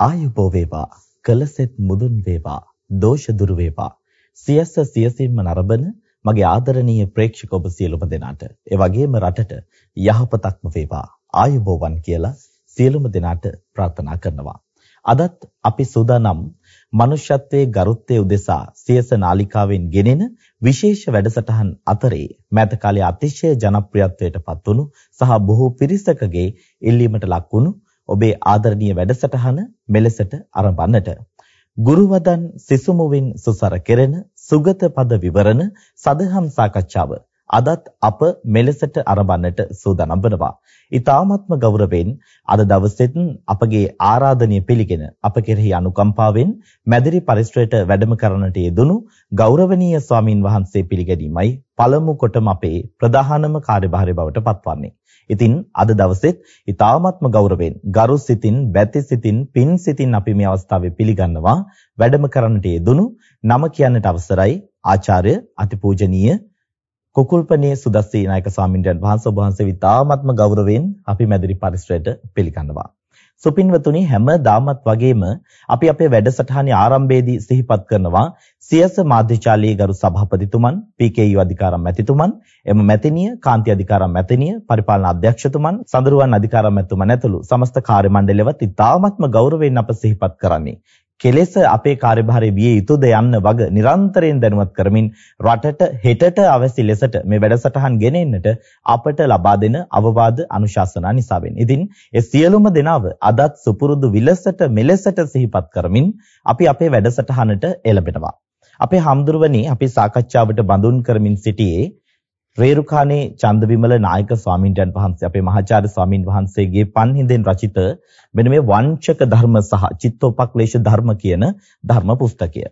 ආයුබෝ වේවා කලසෙත් මුදුන් වේවා දෝෂ දුරු වේවා. සියස සියසින්ම නරඹන මගේ ආදරණීය ප්‍රේක්ෂක ඔබ සියලුම දෙනාට. ඒ වගේම රටට යහපතක්ම වේවා. ආයුබෝවන් කියලා සියලුම දෙනාට ප්‍රාර්ථනා කරනවා. අදත් අපි සූදානම් මනුෂ්‍යත්වයේ ගරුත්වයේ උදෙසා සියස නාලිකාවෙන් ගෙනෙන විශේෂ වැඩසටහන් අතරේ මෑත කාලයේ අතිශය ජනප්‍රියත්වයට පත්වුණු සහ බොහෝ පිරිසකගේ ඉල්ලීමට ලක් වුණු ඔබේ ආදරණීය වැඩසටහන මෙලෙසට ආරම්භන්නට. ගුරුවදන් සිසුමුවින් සුසර කෙරෙන සුගත පද විවරණ සදහම් සාකච්ඡාව අදත් අප මෙලෙසට ආරම්භන්නට සූදානම් වෙනවා. ඊ타ත්ම ගෞරවයෙන් අද දවසෙත් අපගේ ආරාධනය පිළිගෙන අප කෙරෙහි අනුකම්පාවෙන් මැදිරි පරිශ්‍රයට වැඩම කරන්නට යෙදුණු ගෞරවනීය ස්වාමින් වහන්සේ පිළිගැනීමයි පළමු කොටම අපේ ප්‍රධානම කාර්යභාරය බවට පත්වන්නේ. ඉතින් අද දවසෙත් ඊ타ත්ම ගෞරවයෙන් ගරු සිතින් බැති සිතින් පින් සිතින් අපි මේ අවස්ථාවේ පිළිගන්නවා වැඩම කරන්නට යෙදුණු නම කියන්නට අවසරයි ආචාර්ය අතිපූජනීය කුකුල්පනේ සුදස්සී නායක ස්වාමින්වයන් වහන්සේ ඔබ වහන්සේ විතාමත්ම ගෞරවයෙන් අපි මැදිරි පරිශ්‍රයට පිළිගන්නවා. සුපින්වතුනි හැම දාමත් වගේම අපි අපේ වැඩසටහනේ ආරම්භයේදී සිහිපත් කරනවා සියස මාධ්‍යචාලී ගරු සභාපතිතුමන් PKU අධිකාරම් මැතිතුමන් එම මැතිනිය කාන්ති අධිකාරම් මැතිනිය පරිපාලන අධ්‍යක්ෂතුමන් සඳරුවන් අධිකාරම් මැතිතුමන් ඇතුළු සමස්ත කාර්ය මණ්ඩලයවත් ඉතාමත්ම ගෞරවයෙන් අප සිහිපත් කරන්නේ කෙලෙස අපේ කාර්යභාරයේ විය යුතුද යන්න වග නිරන්තරයෙන් දැනුවත් කරමින් රටට හෙටට අවශ්‍ය ලෙසට මේ වැඩසටහන් ගෙනෙන්නට අපට ලබා දෙන අවවාද අනුශාසනා නිසා වෙන. ඉතින් ඒ සියලුම දෙනාව අදත් සුපුරුදු විලසට මෙලෙසට සිහිපත් කරමින් අපි අපේ වැඩසටහනට එළඹෙනවා. අපේ හම්දුරුවනි අපි සාකච්ඡාවට බඳුන් කරමින් සිටියේ රේරුකානේ චන්දවිමල නායක ස්වාමින්වයන් වහන්සේ අපේ මහාචාර්ය ස්වාමින් වහන්සේගේ පන්හිඳෙන් රචිත මෙන්න මේ වංචක ධර්ම සහ චිත්තෝපක්ලේශ ධර්ම කියන ධර්ම පුස්තකය.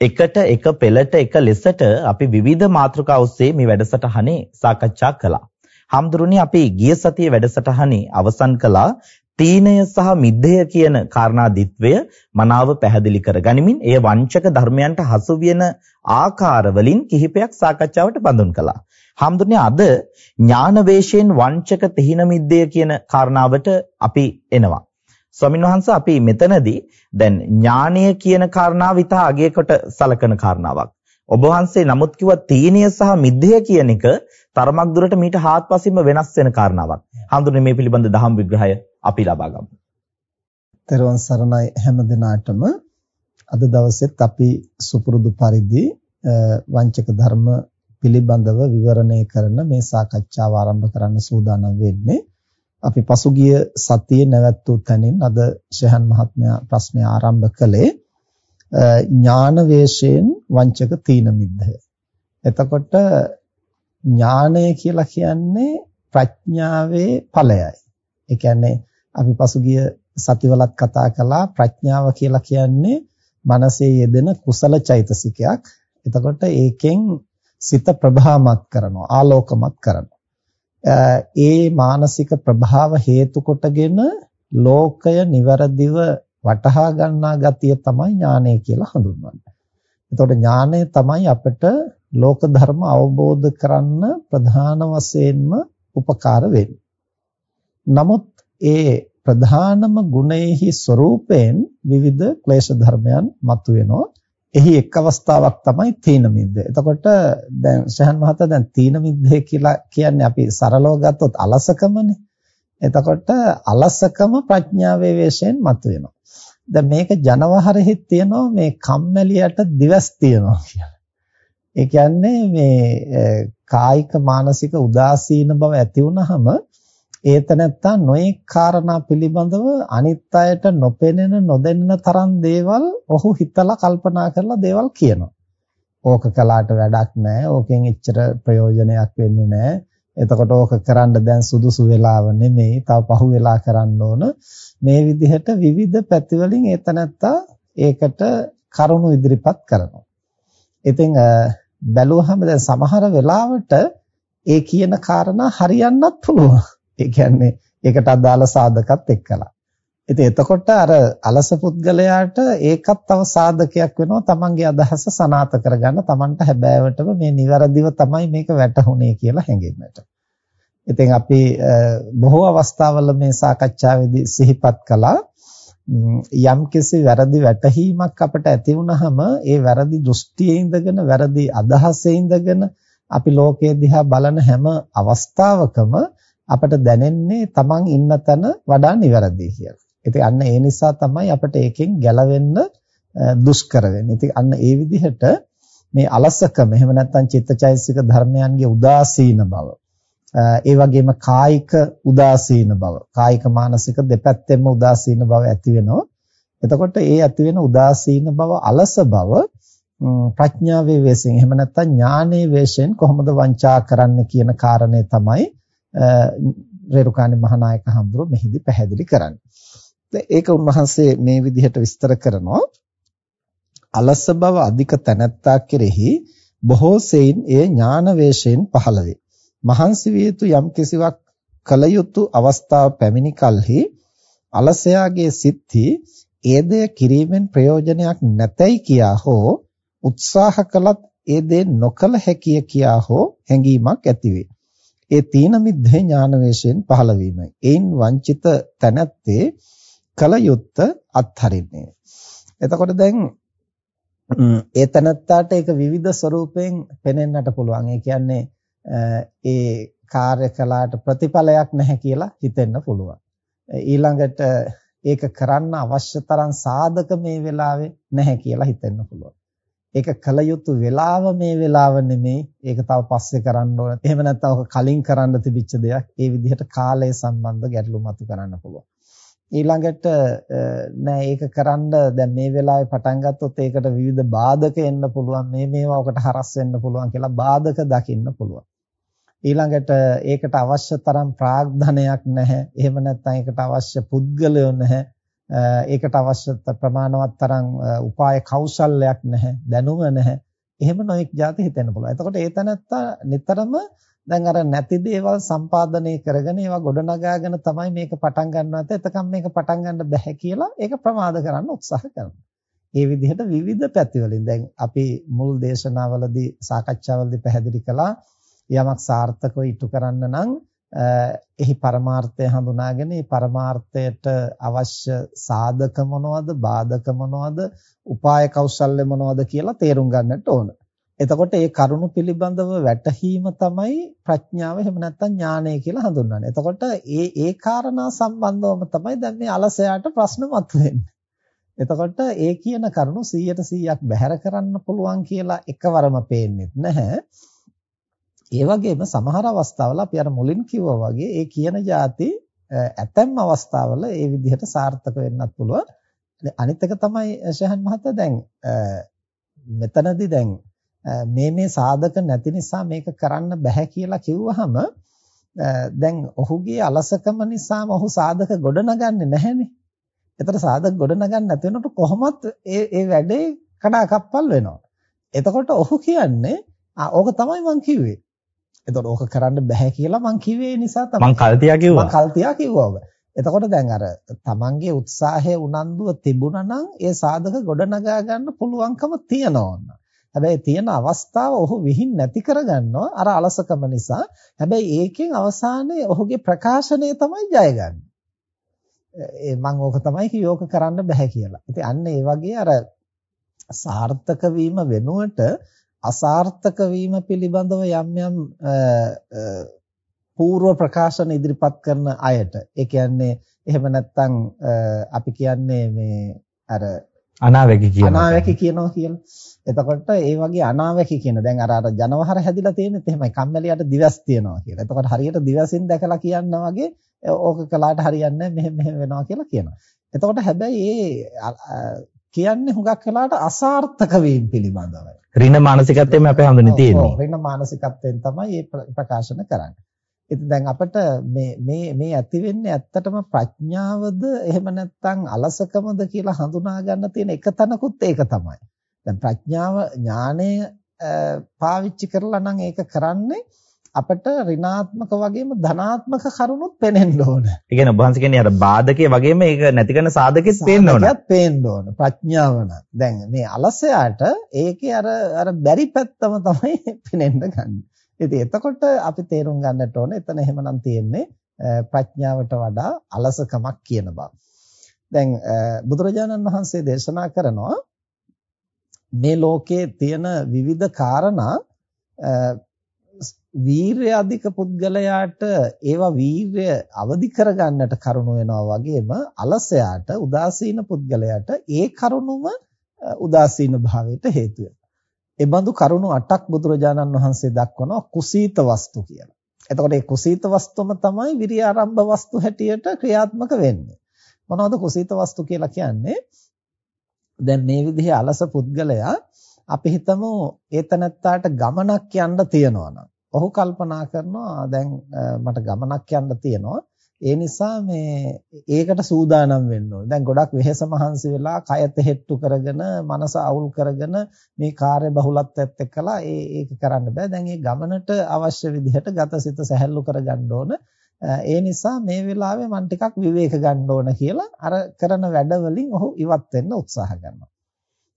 එකට එක පෙළට එක ලෙසට අපි විවිධ මාතෘකා ඔස්සේ මේ වැඩසටහනේ සාකච්ඡා කළා. හම්දුරුනි අපි ගිය සතියේ වැඩසටහනේ අවසන් කළා තීනය සහ මිද්දය කියන කාරණාදිත්වය මනාව පැහැදිලි කරගනිමින් එය වංචක ධර්මයන්ට හසු වෙන ආකාරවලින් කිහිපයක් සාකච්ඡාවට බඳුන් කළා. හාමුදුරනේ අද ඥාන වේශයෙන් වංචක තිහින මිද්දය කියන කාරණාවට අපි එනවා. ස්වාමීන් වහන්සේ අපි මෙතනදී දැන් ඥානය කියන කාරණාව විතර අගයකට සලකන කාරණාවක්. ඔබ වහන්සේ නමුත් කිව්වා තීනිය සහ මිද්දය කියන එක තරමක් දුරට මීට හාත්පසින්ම වෙනස් වෙන කාරණාවක්. හඳුනේ මේ පිළිබඳ දහම් විග්‍රහය අපි ලබා ගමු. තෙරුවන් සරණයි හැම දිනාටම අද දවසෙත් අපි සුපුරුදු පරිදි වංචක ධර්ම පිළිබඳව විවරණය කරන මේ සාකච්ඡාව ආරම්භ කරන්න සූදානම් වෙන්නේ. අපි පසුගිය සතියේ නැවැත්වූ තැනින් අද ශහන් මහත්මයා ප්‍රශ්නය ආරම්භ කළේ ඥාන වේශයෙන් වංචක තීන මිද්දය. එතකොට ඥානය කියලා කියන්නේ ප්‍රඥාවේ ඵලයයි. ඒ කියන්නේ අපි පසුගිය සතිවලත් කතා කළා ප්‍රඥාව කියලා කියන්නේ මනසේ යෙදෙන කුසල චෛතසිකයක්. එතකොට ඒකෙන් සිත ප්‍රභාමත් කරනවා ආලෝකමත් කරනවා ඒ මානසික ප්‍රභාව හේතු කොටගෙන ලෝකය નિවරදිව වටහා ගන්නා ගතිය තමයි ඥානය කියලා හඳුන්වන්නේ. එතකොට ඥානය තමයි අපිට ලෝක ධර්ම අවබෝධ කරන්න ප්‍රධාන වශයෙන්ම උපකාර වෙන්නේ. නමුත් ඒ ප්‍රධානම ගුණයෙහි ස්වરૂපයෙන් විවිධ ක්ලේශ ධර්මයන් මතුවෙනවා. එහි එක් අවස්ථාවක් තමයි තීන මිද්ද. එතකොට දැන් ශහන් මහතා දැන් තීන මිද්දේ කියලා කියන්නේ අපි සරලව ගත්තොත් අලසකමනේ. එතකොට අලසකම ප්‍රඥාවේ වේශයෙන් මතුවෙනවා. දැන් මේක ජනවහරෙහි තියෙනවා මේ කම්මැලියට දිවස් තියෙනවා කියලා. ඒ කියන්නේ මේ කායික මානසික උදාසීන බව ඇති වුනහම ඒතනත්තා නොඑක් කාරණා පිළිබඳව අනිත් අයට නොපෙනෙන නොදෙන්න තරම් දේවල් ඔහු හිතලා කල්පනා කරලා දේවල් කියනවා. ඕක කළාට වැඩක් නැහැ. ඕකෙන් එච්චර ප්‍රයෝජනයක් වෙන්නේ නැහැ. එතකොට ඕක කරන්න දැන් සුදුසු වෙලාව නෙමෙයි. තව පහු වෙලා කරන්න ඕන. මේ විදිහට විවිධ පැතිවලින් ඒතනත්තා ඒකට කරුණු ඉදිරිපත් කරනවා. ඉතින් බැලුවහම දැන් සමහර වෙලාවට ඒ කියන කාරණා හරියන්නත් පුළුවන්. ඒ කියන්නේ ඒකට අදාළ සාධකත් එක්කලා. ඉතින් එතකොට අර අලස පුද්ගලයාට ඒකත් තව සාධකයක් වෙනවා තමන්ගේ අදහස සනාථ කරගන්න තමන්ට හැබෑවටම මේ નિවරදිව තමයි මේක වැටහුනේ කියලා හැඟෙන්නට. ඉතින් අපි බොහෝ අවස්ථාවල මේ සාකච්ඡාවේදී සිහිපත් කළා යම්කිසි වැරදි වැටහීමක් අපට ඇති වුනහම ඒ වැරදි දෘෂ්ටියේ ඉඳගෙන වැරදි අදහසේ ඉඳගෙන අපි ලෝකයේ දිහා බලන හැම අවස්ථාවකම අපට දැනෙන්නේ Taman ඉන්න තැන වඩා නිවැරදි කියලා. ඉතින් අන්න ඒ නිසා තමයි අපට ඒකෙන් ගැලවෙන්න දුෂ්කර වෙන්නේ. ඉතින් අන්න ඒ විදිහට මේ අලසකම එහෙම නැත්නම් චිත්තචෛතසික ධර්මයන්ගේ උදාසීන බව ඒ වගේම කායික උදාසීන බව කායික මානසික දෙපැත්තෙම උදාසීන බව ඇති වෙනවා එතකොට ඒ ඇති වෙන උදාසීන බව අලස බව ප්‍රඥාවේ වේසෙන් එහෙම නැත්නම් ඥානයේ වේසෙන් කොහොමද වංචා කරන්න කියන කාරණේ තමයි රේරුකාණේ මහානායක හඳුරු මෙහිදී පැහැදිලි කරන්නේ. ඒක උන්වහන්සේ මේ විදිහට විස්තර කරනවා අලස බව අධික තැනැත්තා කෙරෙහි බොහෝ සෙයින් එය ඥාන වේශයෙන් පහළ වේ. මහන්සි විය යුතු යම් කිසිවක් කල යුතු අවස්ථාව පැමිණි කලෙහි අලසයාගේ සිත්හි ඒ දෙය කිරීමෙන් ප්‍රයෝජනයක් නැතයි කියා හෝ උත්සාහ කළත් ඒ දේ නොකල හැකිය කියා හෝ හැඟීමක් ඇතිවේ. ඒ තීන මිද්දේ ඥාන වේශයෙන් පහළ වීමයි. එයින් වංචිත තැනැත්තේ කල යුත්ත අත්හරින්නේ. එතකොට දැන් ඒ තනත්තාට ඒක විවිධ ස්වරූපයෙන් පෙනෙන්නට පුළුවන්. ඒ කියන්නේ ඒ කාර්ය කලාට ප්‍රතිඵලයක් නැහැ කියලා හිතෙන්න පුළුවන්. ඊළඟට ඒක කරන්න අවශ්‍ය තරම් සාධක මේ වෙලාවේ නැහැ කියලා හිතෙන්න පුළුවන්. ඒක කල යුතු වෙලාව මේ වෙලාව නෙමෙයි. ඒක තව පස්සේ කරන්න ඕන. එහෙම නැත්නම් ඔක කලින් කරන්න තිබිච්ච දෙයක්. ඒ විදිහට කාලය සම්බන්ධ ගැටලු මතු කරන්න පුළුවන්. ඊළඟට නෑ ඒක කරන්න දැන් මේ වෙලාවේ පටන් ගත්තොත් ඒකට විවිධ බාධක එන්න පුළුවන් මේ මේවා ඔකට හරස් වෙන්න පුළුවන් කියලා බාධක දකින්න පුළුවන් ඊළඟට ඒකට අවශ්‍ය තරම් ප්‍රාග්ධනයක් නැහැ එහෙම නැත්නම් ඒකට අවශ්‍ය පුද්ගලයෝ නැහැ ඒකට අවශ්‍ය ප්‍රමාණවත් තරම් උපාය කෞශල්‍යයක් නැහැ දැනුම නැහැ. එහෙම නොඑක් જાති හිතෙන්න පුළුවන්. එතකොට ඒ තැනත්තා නිතරම දැන් අර නැති දේවල් සම්පාදනය කරගෙන ඒවා ගොඩනගාගෙන තමයි මේක පටන් ගන්නවත් එතකම් මේක පටන් ගන්න බෑ කියලා ඒක ප්‍රමාද කරන්න උත්සාහ කරනවා. ඒ විදිහට විවිධ පැතිවලින් දැන් අපි මුල් දේශනාවලදී සාකච්ඡාවලදී පැහැදිලි කළා. යමක් සාර්ථකව ඉටු කරන්න නම් එහි පරමාර්ථය හඳුනාගෙන ඒ පරමාර්ථයට අවශ්‍ය සාධක මොනවද බාධක මොනවද උපාය කෞශල්‍ය මොනවද කියලා තේරුම් ගන්නට ඕන. එතකොට ඒ කරුණු පිළිබඳව වැටහීම තමයි ප්‍රඥාව එහෙම නැත්නම් ඥානය කියලා හඳුන්වන්නේ. එතකොට ඒ ඒ කාරණා සම්බන්ධවම තමයි දැන් මේ අලසයාට ප්‍රශ්න මතුවෙන්නේ. එතකොට ඒ කියන කරුණු 100ට 100ක් බැහැර කරන්න පුළුවන් කියලා එකවරම පේන්නේ නැහැ. ඒ වගේම සමහර අවස්ථාවල අපි අර මුලින් කිව්වා වගේ ඒ කියන જાති ඇතැම් අවස්ථාවල ඒ විදිහට සාර්ථක වෙන්නත් පුළුවන්. අනිත් එක තමයි ශහන් මහත්තයා දැන් මෙතනදී දැන් මේ මේ සාධක නැති නිසා මේක කරන්න බෑ කියලා කිව්වහම දැන් ඔහුගේ අලසකම නිසාම ඔහු සාධක ගොඩනගන්නේ නැහැනේ. ඒතර සාධක ගොඩනගන්න නැති වෙනකොට කොහොමත් ඒ ඒ වැඩේ කඩාකප්පල් වෙනවා. එතකොට ඔහු කියන්නේ ආ ඕක තමයි මං කිව්වේ. එතකොට ඕක කරන්න බෑ කියලා මං කිව්වේ නිසා තමයි. මං කල්තියා කිව්වා. මං කල්තියා කිව්වා ඔබ. එතකොට දැන් අර තමන්ගේ උත්සාහය උනන්දුව තිබුණා නම් ඒ සාධක ගොඩනගා ගන්න පුළුවන්කම තියෙනවා. හැබැයි තියෙන අවස්ථාව ඔහු විහිං නැති කරගන්නවා අර අලසකම නිසා. හැබැයි ඒකෙන් අවසානයේ ඔහුගේ ප්‍රකාශනය තමයි ජයගන්නේ. ඒ මම ඕක තමයි කිව්වෝක කරන්න බෑ කියලා. ඉතින් අන්න ඒ වගේ අර සාර්ථක වීම වෙනුවට අසාර්ථක වීම පිළිබඳව යම් යම් పూర్ව ප්‍රකාශන ඉදිරිපත් කරන අයට ඒ කියන්නේ එහෙම නැත්නම් අපි කියන්නේ මේ අර අනාවැකි කියනවා. අනාවැකි කියනවා කියලා. එතකොට ඒ වගේ අනාවැකි කියන දැන් අර අර ජනවහර හැදිලා තියෙනෙත් එහෙමයි කම්මැලියට දිවස් තියනවා කියලා. එතකොට හරියට දිවසින් දැකලා කියන්න වගේ ඕක කළාට හරියන්නේ මෙහෙම මෙහෙම වෙනවා කියලා කියනවා. එතකොට හැබැයි ඒ කියන්නේ හුඟක් වෙලාවට අසාර්ථක වීම පිළිබඳවයි. ඍණ මානසිකත්වයෙන් අපේ හඳුනේ තියෙන්නේ. ඔව් ඍණ මානසිකත්වයෙන් තමයි මේ ප්‍රකාශන කරන්නේ. ඉතින් දැන් අපිට මේ මේ මේ ඇති වෙන්නේ ඇත්තටම ප්‍රඥාවද එහෙම නැත්නම් අලසකමද කියලා හඳුනා ගන්න තියෙන එක තැනකුත් ඒක තමයි. දැන් ප්‍රඥාව ඥානය පාවිච්චි කරලා නම් ඒක කරන්නේ අපිට ඍණාත්මක වගේම ධනාත්මක කරුණුත් පේනෙන්න ඕන. ඒ කියන්නේ ඔබ කියන්නේ අර බාධකයේ වගේම ඒක නැති කරන සාධකෙත් පේන්න ඕන. සාධකයක් පේන්න ඕන. ප්‍රඥාව නම්. දැන් මේ අලසයාට ඒකේ අර අර බැරි පැත්තම තමයි පේනෙන්න ගන්න. ඉතින් එතකොට අපි තේරුම් ගන්නට ඕන එතන එහෙමනම් තියෙන්නේ ප්‍රඥාවට වඩා අලසකමක් කියන බව. දැන් බුදුරජාණන් වහන්සේ දේශනා කරනවා මේ ලෝකයේ තියෙන විවිධ කාරණා වීරය අධික පුද්ගලයාට ඒවා වීරය අවදි කරගන්නට කරුණු වෙනවා වගේම අලසයාට උදාසීන පුද්ගලයාට ඒ කරුණුම උදාසීන භාවයට හේතු වෙනවා. ඒ බඳු කරුණු 8ක් බුදුරජාණන් වහන්සේ දක්වනවා කුසීත වස්තු කියලා. එතකොට මේ කුසීත වස්තුම තමයි විරිය ආරම්භ වස්තු හැටියට ක්‍රියාත්මක වෙන්නේ. මොනවද කුසීත වස්තු කියලා කියන්නේ? දැන් මේ විදිහේ අලස පුද්ගලයා අපි හිතමු ඒතනත්තාට ගමනක් යන්න තියනවා නම් ඔහු කල්පනා කරනවා දැන් මට ගමනක් යන්න තියෙනවා ඒ නිසා මේ ඒකට සූදානම් වෙන්න ඕනේ. දැන් ගොඩක් වෙහෙස මහන්සි වෙලා කය තෙහෙට්ටු කරගෙන මනස අවුල් කරගෙන මේ කාර්ය බහුලත්වයත් එක්කලා ඒ ඒක කරන්න බෑ. දැන් මේ ගමනට අවශ්‍ය විදිහට ගතසිත සැහැල්ලු කරගන්න ඕන. ඒ නිසා මේ වෙලාවේ මම ටිකක් විවේක ගන්න ඕන කියලා අර කරන වැඩ වලින් ඔහු ඉවත් වෙන්න උත්සාහ කරනවා.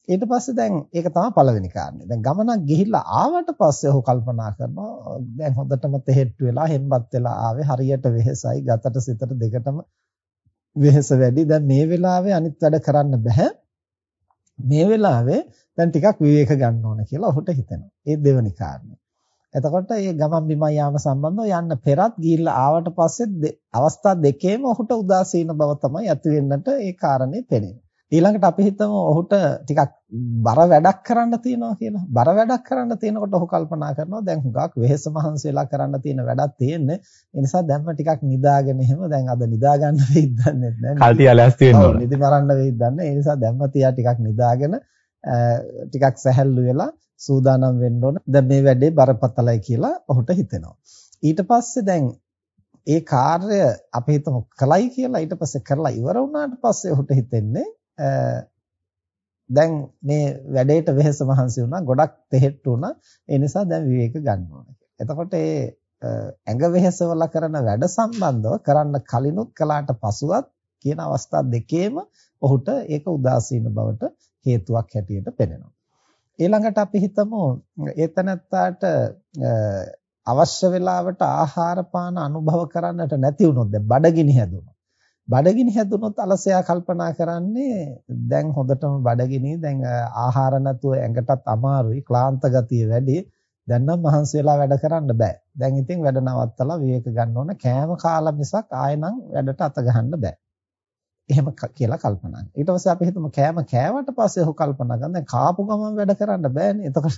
ඊට පස්සේ දැන් ඒක තමයි පළවෙනි කාරණේ. දැන් ගමනක් ගිහිල්ලා ආවට පස්සේ ඔහු කල්පනා කරනවා දැන් හොඳටම තෙහෙට්ටු වෙලා හෙම්බත් වෙලා ආවේ හරියට වෙහෙසයි ගතට සිතට දෙකටම වෙහෙස වැඩි. දැන් මේ වෙලාවේ අනිත් වැඩ කරන්න බෑ. මේ වෙලාවේ දැන් ටිකක් විවේක ගන්න ඕන කියලා ඔහුට හිතෙනවා. ඒ දෙවෙනි කාරණේ. එතකොට මේ ගමන් බිමන් යාම සම්බන්ධව යන්න පෙරත් ගිහිල්ලා ආවට පස්සේ අවස්ථා දෙකේම ඔහුට උදාසීන බව තමයි ඇති වෙන්නට ඒ කාරණේ පෙනෙන්නේ. ඊළඟට අපි හිතමු ඔහුට ටිකක් බර වැඩක් කරන්න තියෙනවා කියලා. බර වැඩක් කරන්න තියෙනකොට ඔහු කල්පනා කරනවා දැන් හුඟක් වෙහෙස මහන්සි වෙලා කරන්න තියෙන වැඩක් තියෙන්නේ. ඒ නිසා දැන්ම ටිකක් නිදාගෙන එහෙම දැන් අද නිදා ගන්න වෙයිද දන්නේ නැහැ. කල්ටි ඇලස් තියෙනවා. ඔව් නිදි මරන්න වෙයිද දන්නේ. ඒ නිසා දැන්ම තියා ටිකක් නිදාගෙන ටිකක් සැහැල්ලු වෙලා සූදානම් වෙන්න ඕන. දැන් මේ වැඩේ බරපතලයි කියලා ඔහුට හිතෙනවා. ඊට පස්සේ දැන් ඒ කාර්ය අපි හිතමු කලයි කියලා ඊට පස්සේ කරලා ඉවර වුණාට පස්සේ ඔහුට හිතෙන්නේ දැන් මේ වැඩේට වෙහෙස මහන්සි වුණා ගොඩක් තෙහෙට්ටු වුණා. ඒ නිසා දැන් විවේක ගන්න ඕන එතකොට ඒ ඇඟ වෙහෙසවල කරන වැඩ සම්බන්ධව කරන්න කලිනුත් කලාට පසුවත් කියන අවස්ථා දෙකේම ඔහුට ඒක උදාසීන බවට හේතුවක් හැටියට පෙනෙනවා. ඊළඟට අපි හිතමු ඒතනත්තාට අවශ්‍ය වෙලාවට ආහාර පාන අනුභව කරන්නට නැති වුණොත් දැන් බඩගිනි හැදුණා බඩගිනි හැදුනොත් අලසයා කල්පනා කරන්නේ දැන් හොඳටම බඩගිනි දැන් ආහාර නැතුව ඇඟටත් අමාරුයි ක්ලාන්ත ගතිය වැඩි. දැන් නම් මහන්සි වෙලා වැඩ කරන්න බෑ. දැන් ඉතින් වැඩ නවත්තලා විවේක ගන්න ඕන. කෑම කාලා මිසක් ආයෙනම් වැඩට අත ගහන්න බෑ. එහෙම කියලා කල්පනා කරනවා. ඊට පස්සේ අපි හිතමු කෑම කෑවට පස්සේ ඔහු කල්පනා කරනවා. දැන් කාපු ගමන් වැඩ කරන්න බෑනේ. එතකොට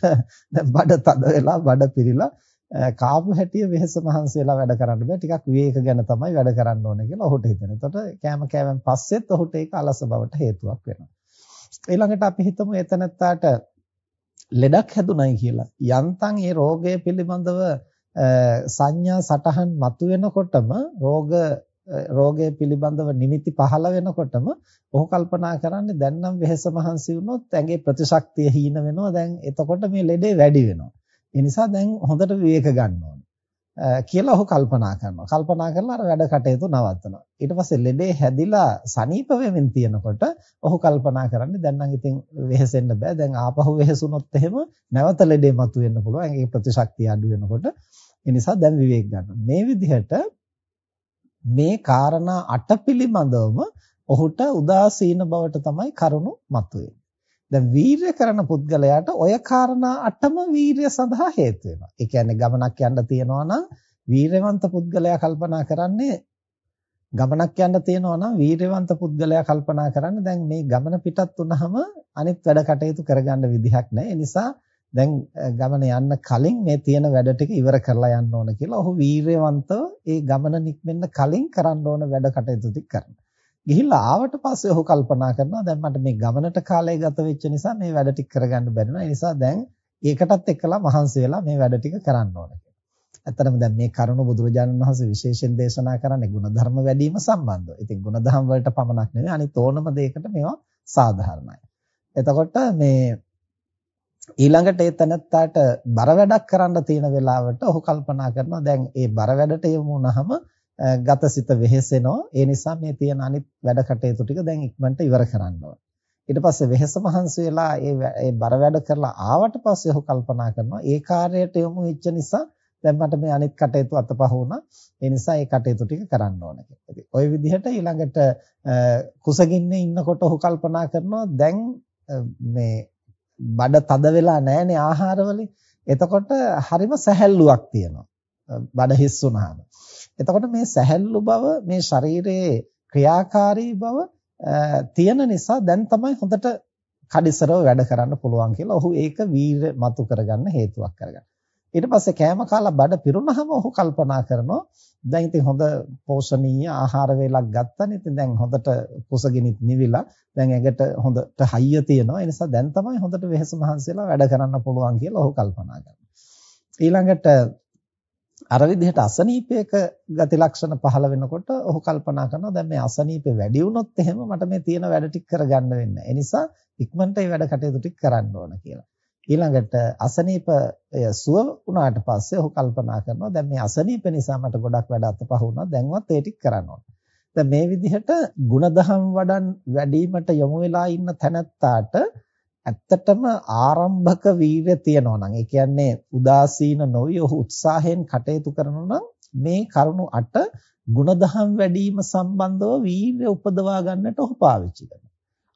දැන් බඩ තද වෙලා බඩ පිරීලා කාපු හැටිය වෙහස මහන්සි වෙලා වැඩ කරන්න බෑ ටිකක් විවේක ගැන තමයි වැඩ කරන්න ඕනේ කියලා ඔහුට හිතෙනවා. එතකොට කෑම කෑවෙන් පස්සෙත් ඔහුට ඒක අලස බවට හේතුවක් වෙනවා. ඊළඟට අපි හිතමු එතනත්තාට ලෙඩක් හැදුනයි කියලා. යන්තම් ඒ රෝගය පිළිබඳව සංඥා සටහන් මතුවෙනකොටම රෝග රෝගය පිළිබඳව නිමිති පහළ වෙනකොටම ඔහු කල්පනා කරන්නේ දැන් නම් වෙහෙස මහන්සි වුණොත් ඇඟේ ප්‍රතිශක්තිය හීන වෙනවා දැන් එතකොට මේ ලෙඩේ වැඩි වෙනවා ඒ නිසා දැන් හොඳට විවේක ගන්න ඕනේ. කියලා ඔහු කල්පනා කරනවා. කල්පනා කරලා අර වැඩ කටයුතු නවත්තනවා. ඊට පස්සේ ලෙඩේ හැදිලා සනීප වෙමින් තියනකොට ඔහු කල්පනා කරන්නේ දැන් නම් ඉතින් වෙහෙසෙන්න බෑ. දැන් ආපහු වෙහෙසුනොත් එහෙම නැවත ලෙඩේ මතුවෙන්න පුළුවන්. ඒකේ ප්‍රතිශක්තිය අඩු වෙනකොට ඒ නිසා දැන් විවේක ගන්න. මේ විදිහට මේ කාරණා අට පිළිබඳවම ඔහුට උදාසීන බවට තමයි කරුණු මතුවේ. දැන් වීරය කරන පුද්ගලයාට ඔය කාරණා අටම වීරය සඳහා හේතු වෙනවා. ඒ කියන්නේ ගමනක් යන්න තියනවා නම් වීරවන්ත පුද්ගලයා කල්පනා කරන්නේ ගමනක් යන්න තියනවා නම් වීරවන්ත පුද්ගලයා කල්පනා කරන්නේ දැන් මේ ගමන පිටත් වුනහම අනිත් වැඩ කටයුතු කරගන්න විදිහක් නැහැ. ඒ නිසා දැන් ගමන යන්න කලින් මේ තියෙන වැඩ ටික ඉවර කරලා යන්න ඕන කියලා ඔහු වීරයවන්තව ඒ ගමන නික්මෙන්න කලින් කරන්න ඕන වැඩ කටයුතු ටික කරනවා. ගිහිල්ලා ආවට පස්සේ ඔහු කල්පනා කරනවා දැන් මට මේ ගමනට කාලය ගත වෙච්ච නිසා මේ වැඩ ටික කරගන්න බැරි වුණා. ඒ නිසා දැන් ඒකටත් එක්කලා මහන්සි වෙලා මේ වැඩ ටික කරන්න ඕනේ කියලා. ඇත්තටම දැන් මේ කරුණ බුදුරජාණන් වහන්සේ විශේෂයෙන් දේශනා කරන්නේ ಗುಣධර්ම වැඩි වීම සම්බන්ධව. ඉතින් ಗುಣධම් වලට පමණක් නෙවෙයි අනිත් ඕනම දෙයකට මේවා සාධාරණයි. එතකොට මේ ඊළඟට ඒ තැනත්තාට බර වැඩක් කරන්න තියෙන වෙලාවට ඔහු කල්පනා කරනවා දැන් ඒ බර වැඩට යමු වුණාම ගතසිත වෙහෙසෙනවා. ඒ නිසා මේ තියෙන අනිත් වැඩ කටයුතු ටික දැන් ඉක්මනට ඉවර කරන්න ඕන. ඊට පස්සේ වෙහෙස මහන්සි වෙලා ඒ ඒ බර වැඩ කරලා ආවට පස්සේ ඔහු කල්පනා කරනවා ඒ කාර්යයට යොමු වෙච්ච නිසා දැන් මට මේ අනිත් කටයුතු අතපහ වුණා. ඒ නිසා ඒ කටයුතු ටික කරන්න ඕන කියලා. ඔය විදිහට ඊළඟට කුසගින්නේ ඉන්නකොට ඔහු කල්පනා කරනවා දැන් මේ බඩ තද වෙලා නැහැනේ ආහාරවලින්. එතකොට හරිම සැහැල්ලුවක් තියෙනවා. බඩ හිස් වුණාම. එතකොට මේ සැහැල්ලු බව මේ ශරීරයේ ක්‍රියාකාරී බව තියෙන නිසා දැන් තමයි හොඳට කඩිසරව වැඩ කරන්න පුළුවන් කියලා ඔහු ඒක වීර මතු කරගන්න හේතුවක් කරගන්න. ඊට පස්සේ කෑම කාලා බඩ පිරුණාම ඔහු කල්පනා කරනවා දැන් ඉතින් හොඳ පෝෂණීය ආහාර වේලක් ගත්තනේ ඉතින් දැන් හොඳට කුසගිනිත් නිවිලා දැන් ඇඟට හොඳට හයිය තියෙනවා ඒ නිසා දැන් තමයි හොඳට වෙහෙස මහන්සියලා වැඩ කරන්න පුළුවන් කියලා ඔහු කල්පනා කරනවා ඊළඟට අර විදිහට අසනීපයක ගති ලක්ෂණ පහළ වෙනකොට ඔහු කල්පනා කරනවා දැන් මේ අසනීපේ වැඩි වුණොත් එහෙම මට මේ තියෙන වැඩ ටික කරගන්න වෙන්නේ. ඒ නිසා ඉක්මනට මේ වැඩ කටයුතු ටික කරන්න ඕන කියලා. ඊළඟට අසනීපය සුව වුණාට පස්සේ ඔහු කල්පනා කරනවා දැන් මේ අසනීප නිසා මට ගොඩක් වැඩ අතපහ වුණා. දැන්වත් ඒ ටික කරන්න ඕන. දැන් මේ විදිහට ಗುಣධම් වඩන් වැඩිවීමට යොමු වෙලා ඉන්න තැනැත්තාට ඇත්තටම ආරම්භක වීර්ය තියෙනවා නම් ඒ කියන්නේ උදාසීන නොවි ඔහු උත්සාහයෙන් කටයුතු කරනවා නම් මේ කරුණු අට ಗುಣධම් වැඩිම සම්බන්ධව වීර්ය උපදවා ගන්නට ඔහු පාවිච්චි කරනවා.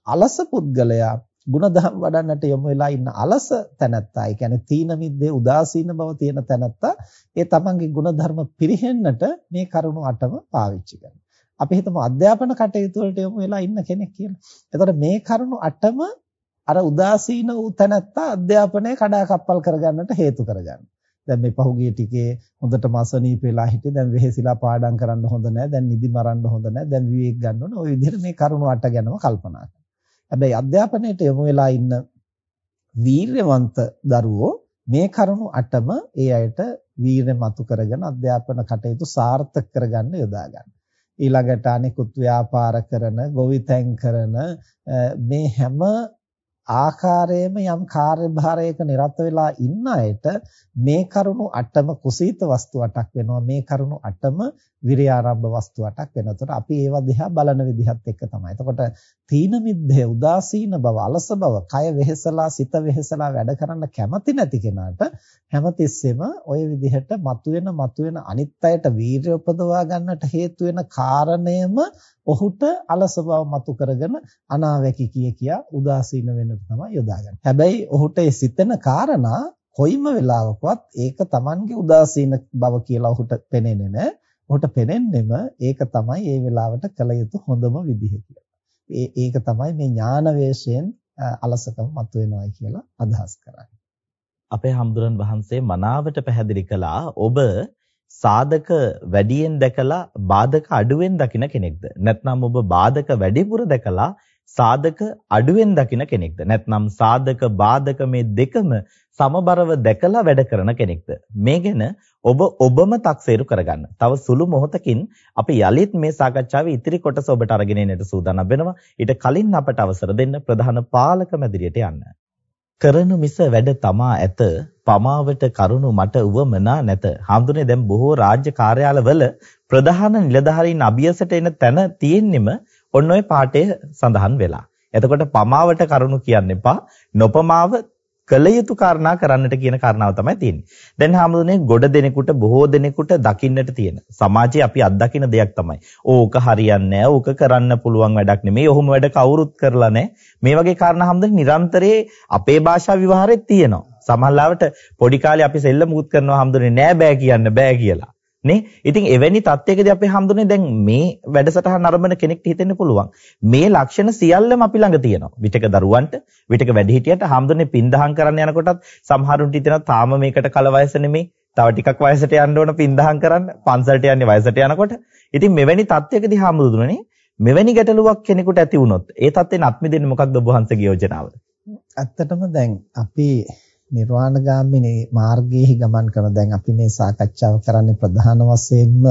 අලස පුද්ගලයා ಗುಣධම් වඩන්නට යොමු වෙලා ඉන්න අලස තැනැත්තා ඒ කියන්නේ තීන මිද්දේ උදාසීන බව තියෙන තැනැත්තා ඒ තමන්ගේ ಗುಣධර්ම පිරිහෙන්නට මේ කරුණු අටම පාවිච්චි කරනවා. අපි හිතමු අධ්‍යාපන කටයුතු වලට යොමු වෙලා ඉන්න කෙනෙක් කියලා. එතකොට මේ කරුණු අටම අර උදාසීන වූ තැනැත්තා අධ්‍යාපනය කඩාකප්පල් කරගන්නට හේතු කරගන්නවා. දැන් මේ පහුගිය ටිකේ හොඳට මසනීප වෙලා හිටියේ දැන් වෙහෙසිලා පාඩම් කරන්න හොඳ නැහැ දැන් නිදි මරන්න හොඳ නැහැ දැන් විවේක ගන්න ඕන ඔය විදිහට මේ කරුණු අට ගැනම කල්පනා කරනවා. හැබැයි අධ්‍යාපනයට යොමු වෙලා ඉන්න වීරවන්ත දරුවෝ මේ කරුණු අටම ඒ අයට වීරය මතු කරගෙන අධ්‍යාපන කටයුතු සාර්ථක කරගන්න යොදා ගන්න. ඊළඟට අනිකුත් ව්‍යාපාර කරන, ගොවිතැන් කරන මේ හැම ආකාරයේම යම් කාර්යභාරයක නිරත වෙලා ඉන්න අයට මේ කරුණු අටම කුසීත වස්තු අටක් වෙනවා මේ කරුණු අටම විරියාරම්භ වස්තු අටක් වෙනවා. එතකොට අපි ඒවා දිහා බලන විදිහත් එක්ක තමයි. එතකොට තීන මිද්දේ උදාසීන බව, අලස බව, කය වෙහෙසලා, සිත වෙහෙසලා වැඩ කරන්න කැමති නැති කෙනාට හැමතිස්සෙම ওই විදිහට මතුවෙන මතුවෙන අනිත් අයට වීරිය උපදවා ගන්නට හේතු වෙන කාරණයම ඔහුට අලස බව මතු කරගෙන අනාවැකි කිය කියා උදාසීන වෙන්නට තමයි යොදාගන්නේ. හැබැයි ඔහුට ඒ සිතන කාරණා කොයිම වෙලාවකවත් ඒක Tamanගේ උදාසීන බව කියලා ඔහුට පෙනෙන්නේ නැහැ. ඔහුට පෙනෙන්නෙම ඒක තමයි ඒ වෙලාවට කළ යුතු හොඳම විදිහ කියලා. ඒ ඒක තමයි මේ ඥාන වේශයෙන් අලසකම මතුවෙනවායි කියලා අදහස් කරන්නේ. අපේ හම්දුරන් වහන්සේ මනාවට පැහැදිලි කළා ඔබ සාධක වැඩියෙන් දැකලා බාධක අඩුවෙන් දකින කෙනෙක්ද නැත්නම් ඔබ බාධක වැඩිපුර දැකලා සාධක අඩුවෙන් දකින කෙනෙක්ද නැත්නම් සාධක බාධක මේ දෙකම සමබරව දැකලා වැඩ කරන කෙනෙක්ද මේ ගැන ඔබ ඔබම තක්සේරු කරගන්න. තව සුළු මොහොතකින් අපි යලිත් මේ සාකච්ඡාවේ ඉතිරි කොටස ඔබට අරගෙන එන්නට සූදානම් වෙනවා. ඊට කලින් අපට අවසර දෙන්න ප්‍රධාන පාලක මැදිරියට යන්න. කරනු මිස වැඩ තමා ඇත පමාවට කරුණු මට උවමනා නැත. හඳුනේ දැන් බොහෝ රාජ්‍ය කාර්යාලවල ප්‍රධාන නිලධාරීන් අභියසට එන තැන තියෙන්නෙම ඔන්න ඔය පාඩේ සඳහන් වෙලා. එතකොට පමාවට කරුණු කියන්න එපා. නොපමාව කළ යුතු කාරණා කරන්නට කියන කාරණාව තමයි තියෙන්නේ. දැන් හැමෝදෙනේ ගොඩ දෙනෙකුට බොහෝ දෙනෙකුට දකින්නට තියෙන සමාජයේ අපි අත්දකින දෙයක් තමයි. ඕක හරියන්නේ ඕක කරන්න පුළුවන් වැඩක් නෙමෙයි. ඔහොම වැඩ කවුරුත් කරලා නැහැ. මේ වගේ කාරණා හැමෝදෙනේ නිරන්තරේ අපේ භාෂා විවහාරෙත් තියෙනවා. සමහරවිට පොඩි කාලේ අපි සෙල්ලම් මුත් කරනවා හැමෝදෙනේ නෑ බෑ කියන්න බෑ කියලා. නේ? ඉතින් එවැනි තත්යකදී අපි හම්දුනේ දැන් මේ වැඩසටහන අරඹන කෙනෙක්ට හිතෙන්න පුළුවන්. මේ ලක්ෂණ සියල්ලම අපි ළඟ තියෙනවා. විතක දරුවන්ට විතක වැඩිහිටියට හම්දුනේ පින්දහම් කරන්න යනකොටත් සමහරුන්ට හිතෙනවා තාම මේකට කල වයස නෙමෙයි. තව ටිකක් වයසට යන්න ඕන පින්දහම් කරන්න. පන්සලට යන්නේ වයසට යනකොට. ඉතින් මෙවැනි තත්යකදී හම්දුනේ මෙවැනි ගැටලුවක් කෙනෙකුට ඇති වුණොත් ඒ තත්ත්වෙන් අත්මිදෙන්නේ මොකක්ද ඔබ වහන්සේගේ යෝජනාව ඇත්තටම දැන් අපි නිර්වාණගාමිනී මාර්ගයේහි ගමන් කරන දැන් අපි මේ සාකච්ඡාව කරන්නේ ප්‍රධාන වශයෙන්ම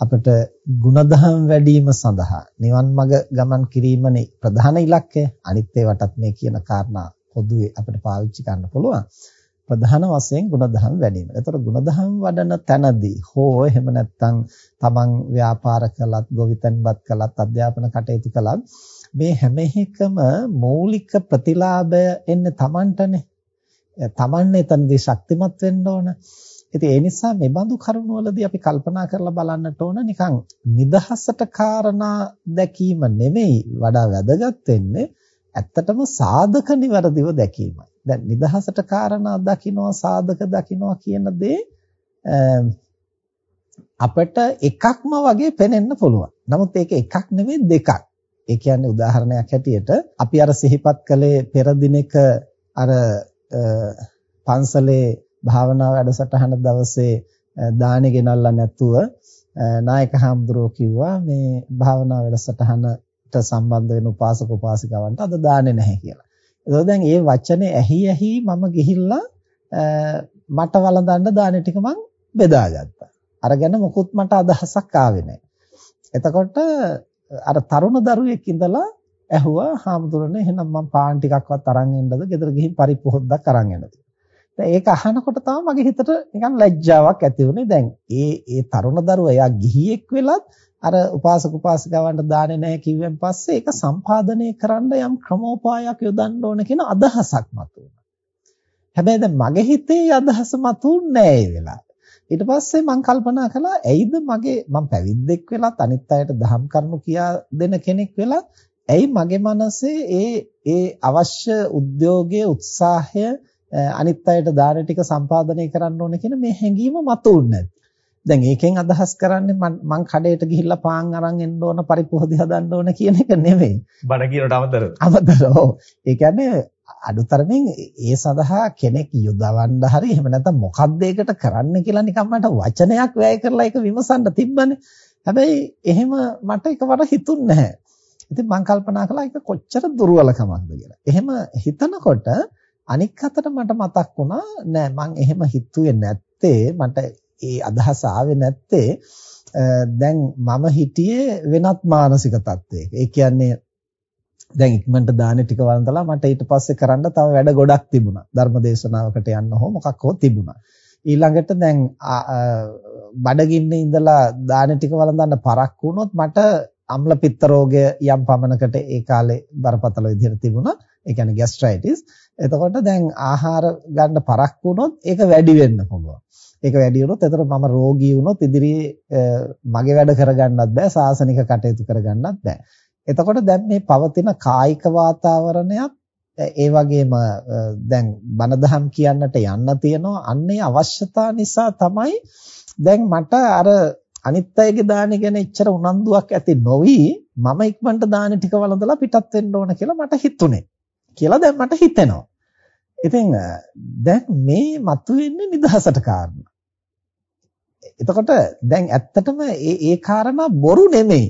අපට ಗುಣධම් වැඩිම සඳහා නිවන් මඟ ගමන් කිරීමනේ ප්‍රධාන ඉලක්කය. අනිත් ඒවටත් මේ කියන කාරණා පොදුවේ අපිට පාවිච්චි කරන්න පුළුවන්. ප්‍රධාන වශයෙන් ಗುಣධම් වැඩිම. ඒතර ಗುಣධම් වඩන තැනදී හෝ එහෙම නැත්නම් තමන් ව්‍යාපාර කළත්, ගොවිතැන්පත් කළත්, අධ්‍යාපන කටයුතු කළත් මේ හැම එකම මූලික ප්‍රතිලාභය එන්නේ Tamanටනේ. තමන් එතනදී ශක්තිමත් වෙන්න ඕන. ඉතින් ඒ නිසා මේ බඳු කරුණවලදී අපි කල්පනා කරලා බලන්නට ඕන නිකන් නිදහසට කාරණා දැකීම නෙමෙයි වඩා වැදගත් වෙන්නේ ඇත්තටම සාධක નિවරදිව දැකීමයි. දැන් නිදහසට කාරණා දකින්නවා සාධක දකින්නවා කියන දේ අපිට එකක්ම වගේ පේනෙන්න පුළුවන්. නමුත් ඒක එකක් නෙමෙයි දෙකක්. ඒ කියන්නේ උදාහරණයක් හැටියට අපි අර සිහිපත් කළේ පෙර දිනක අර පන්සලේ භාවනා වැඩසටහන දවසේ දානෙ ගෙනල්ලා නැතුව නායක හාමුදුරුවෝ කිව්වා මේ භාවනා වැඩසටහනට සම්බන්ධ වෙන උපාසක උපාසිකාවන්ට අද දානෙ නැහැ කියලා. ඒකෝ දැන් මේ වචනේ ඇහි ඇහි මම ගිහිල්ලා මට වළඳන්න දානෙ ටික මං බෙදාගත්තා. අරගෙන මොකුත් මට අදහසක් ආවේ නැහැ. එතකොට අර තරුණ දරුවෙක් ඉඳලා ඇහුවා හාමුදුරනේ එහෙනම් මම පාන් ටිකක්වත් අරන් එන්නද? ගෙදර ගිහින් පරිප්පු හොද්දක් අරන් එන්නද? දැන් ඒක අහනකොට තමයි මගේ හිතට නිකන් ලැජ්ජාවක් ඇති වුණේ. දැන් ඒ ඒ තරුණ දරුවා එයා ගිහියෙක් වෙලත් අර උපාසක උපාසිකාවන්ට දාන්නේ නැහැ කිව්වෙන් පස්සේ ඒක සම්පාදනය කරන්න යම් ක්‍රමෝපායක් යොදන්න ඕන කියන අදහසක් මතුවුණා. හැබැයි දැන් මගේ හිතේ අදහස මතුන්නේ නැහැ ඒ වෙලාවේ. ඊට පස්සේ මම කල්පනා කළා ඇයිද මගේ මම පැවිද්දෙක් වෙලත් අනිත් අයට දහම් කරුණු කියා දෙන කෙනෙක් වෙලත් ඇයි මගේ මනසේ ඒ ඒ අවශ්‍ය උද්‍යෝගයේ උත්සාහය අනිත් අයට දාන ටික සම්පාදනය කරන්න ඕන කියන මේ හැඟීම මතුවුන්නේ නැද්ද? දැන් ඒකෙන් අදහස් කරන්නේ මං කඩේට ගිහිල්ලා පාන් අරන් එන්න ඕන පරිපෝධි හදන්න ඕන කියන එක නෙමෙයි. බඩ කියනට අමතරව. අමතරව. ඒ කියන්නේ අඩුතරමින් ඒ සඳහා කෙනෙක් යොදවන්න හරි එහෙම නැත්නම් මොකක්ද ඒකට කරන්න කියලා නිකන් මට වචනයක් වැය කරලා ඒක විමසන්න තිබ්බනේ. හැබැයි එහෙම මට එකවර හිතුන්නේ නැහැ. ඉතින් මම කල්පනා කළා ඒක කොච්චර දුර්වලකමක්ද කියලා. එහෙම හිතනකොට අනික් අතට මට මතක් වුණා නෑ මං එහෙම හිතුවේ නැත්තේ මට ඒ අදහස ආවේ නැත්තේ දැන් මම හිටියේ වෙනත් මානසික තත්වයක. ඒ කියන්නේ දැන් ඉක්මනට දාන ටික වන්දලා මට ඊට පස්සේ කරන්න තව වැඩ ගොඩක් තිබුණා. ධර්මදේශනාවකට යන්න හෝ මොකක් හෝ තිබුණා. ඊළඟට දැන් බඩගින්නේ ඉඳලා දාන ටික වළඳන්න පරක් වුණොත් මට අම්ල පිත්ත රෝගය යම් පමණකට ඒ කාලේ බරපතල විදිහට තිබුණා. ඒ කියන්නේ ગેස්ට්‍රයිටිස්. එතකොට දැන් ආහාර ගන්න පරක් වුණොත් ඒක වැඩි වෙන්න පුළුවන්. ඒක වැඩි වුණොත් එතකොට මම රෝගී වුණොත් ඉදිරියේ මගේ වැඩ කරගන්නත් බෑ සාසනික කටයුතු කරගන්නත් බෑ. එතකොට දැන් මේ පවතින කායික වාතාවරණයත් ඒ වගේම දැන් බණදහම් කියන්නට යන්න තියෙනවා අන්නේ අවශ්‍යතා නිසා තමයි දැන් මට අර අනිත් අයගේ දාන ගැන එච්චර උනන්දුවක් ඇති නොවි මම ඉක්මනට දාන ටික වළඳලා පිටත් වෙන්න ඕන කියලා මට හිතුනේ කියලා දැන් මට හිතෙනවා. ඉතින් දැන් මේ මතුවෙන්නේ නිදහසට කාරණා. එතකොට දැන් ඇත්තටම ඒ ඒ කාරණා බොරු නෙමෙයි.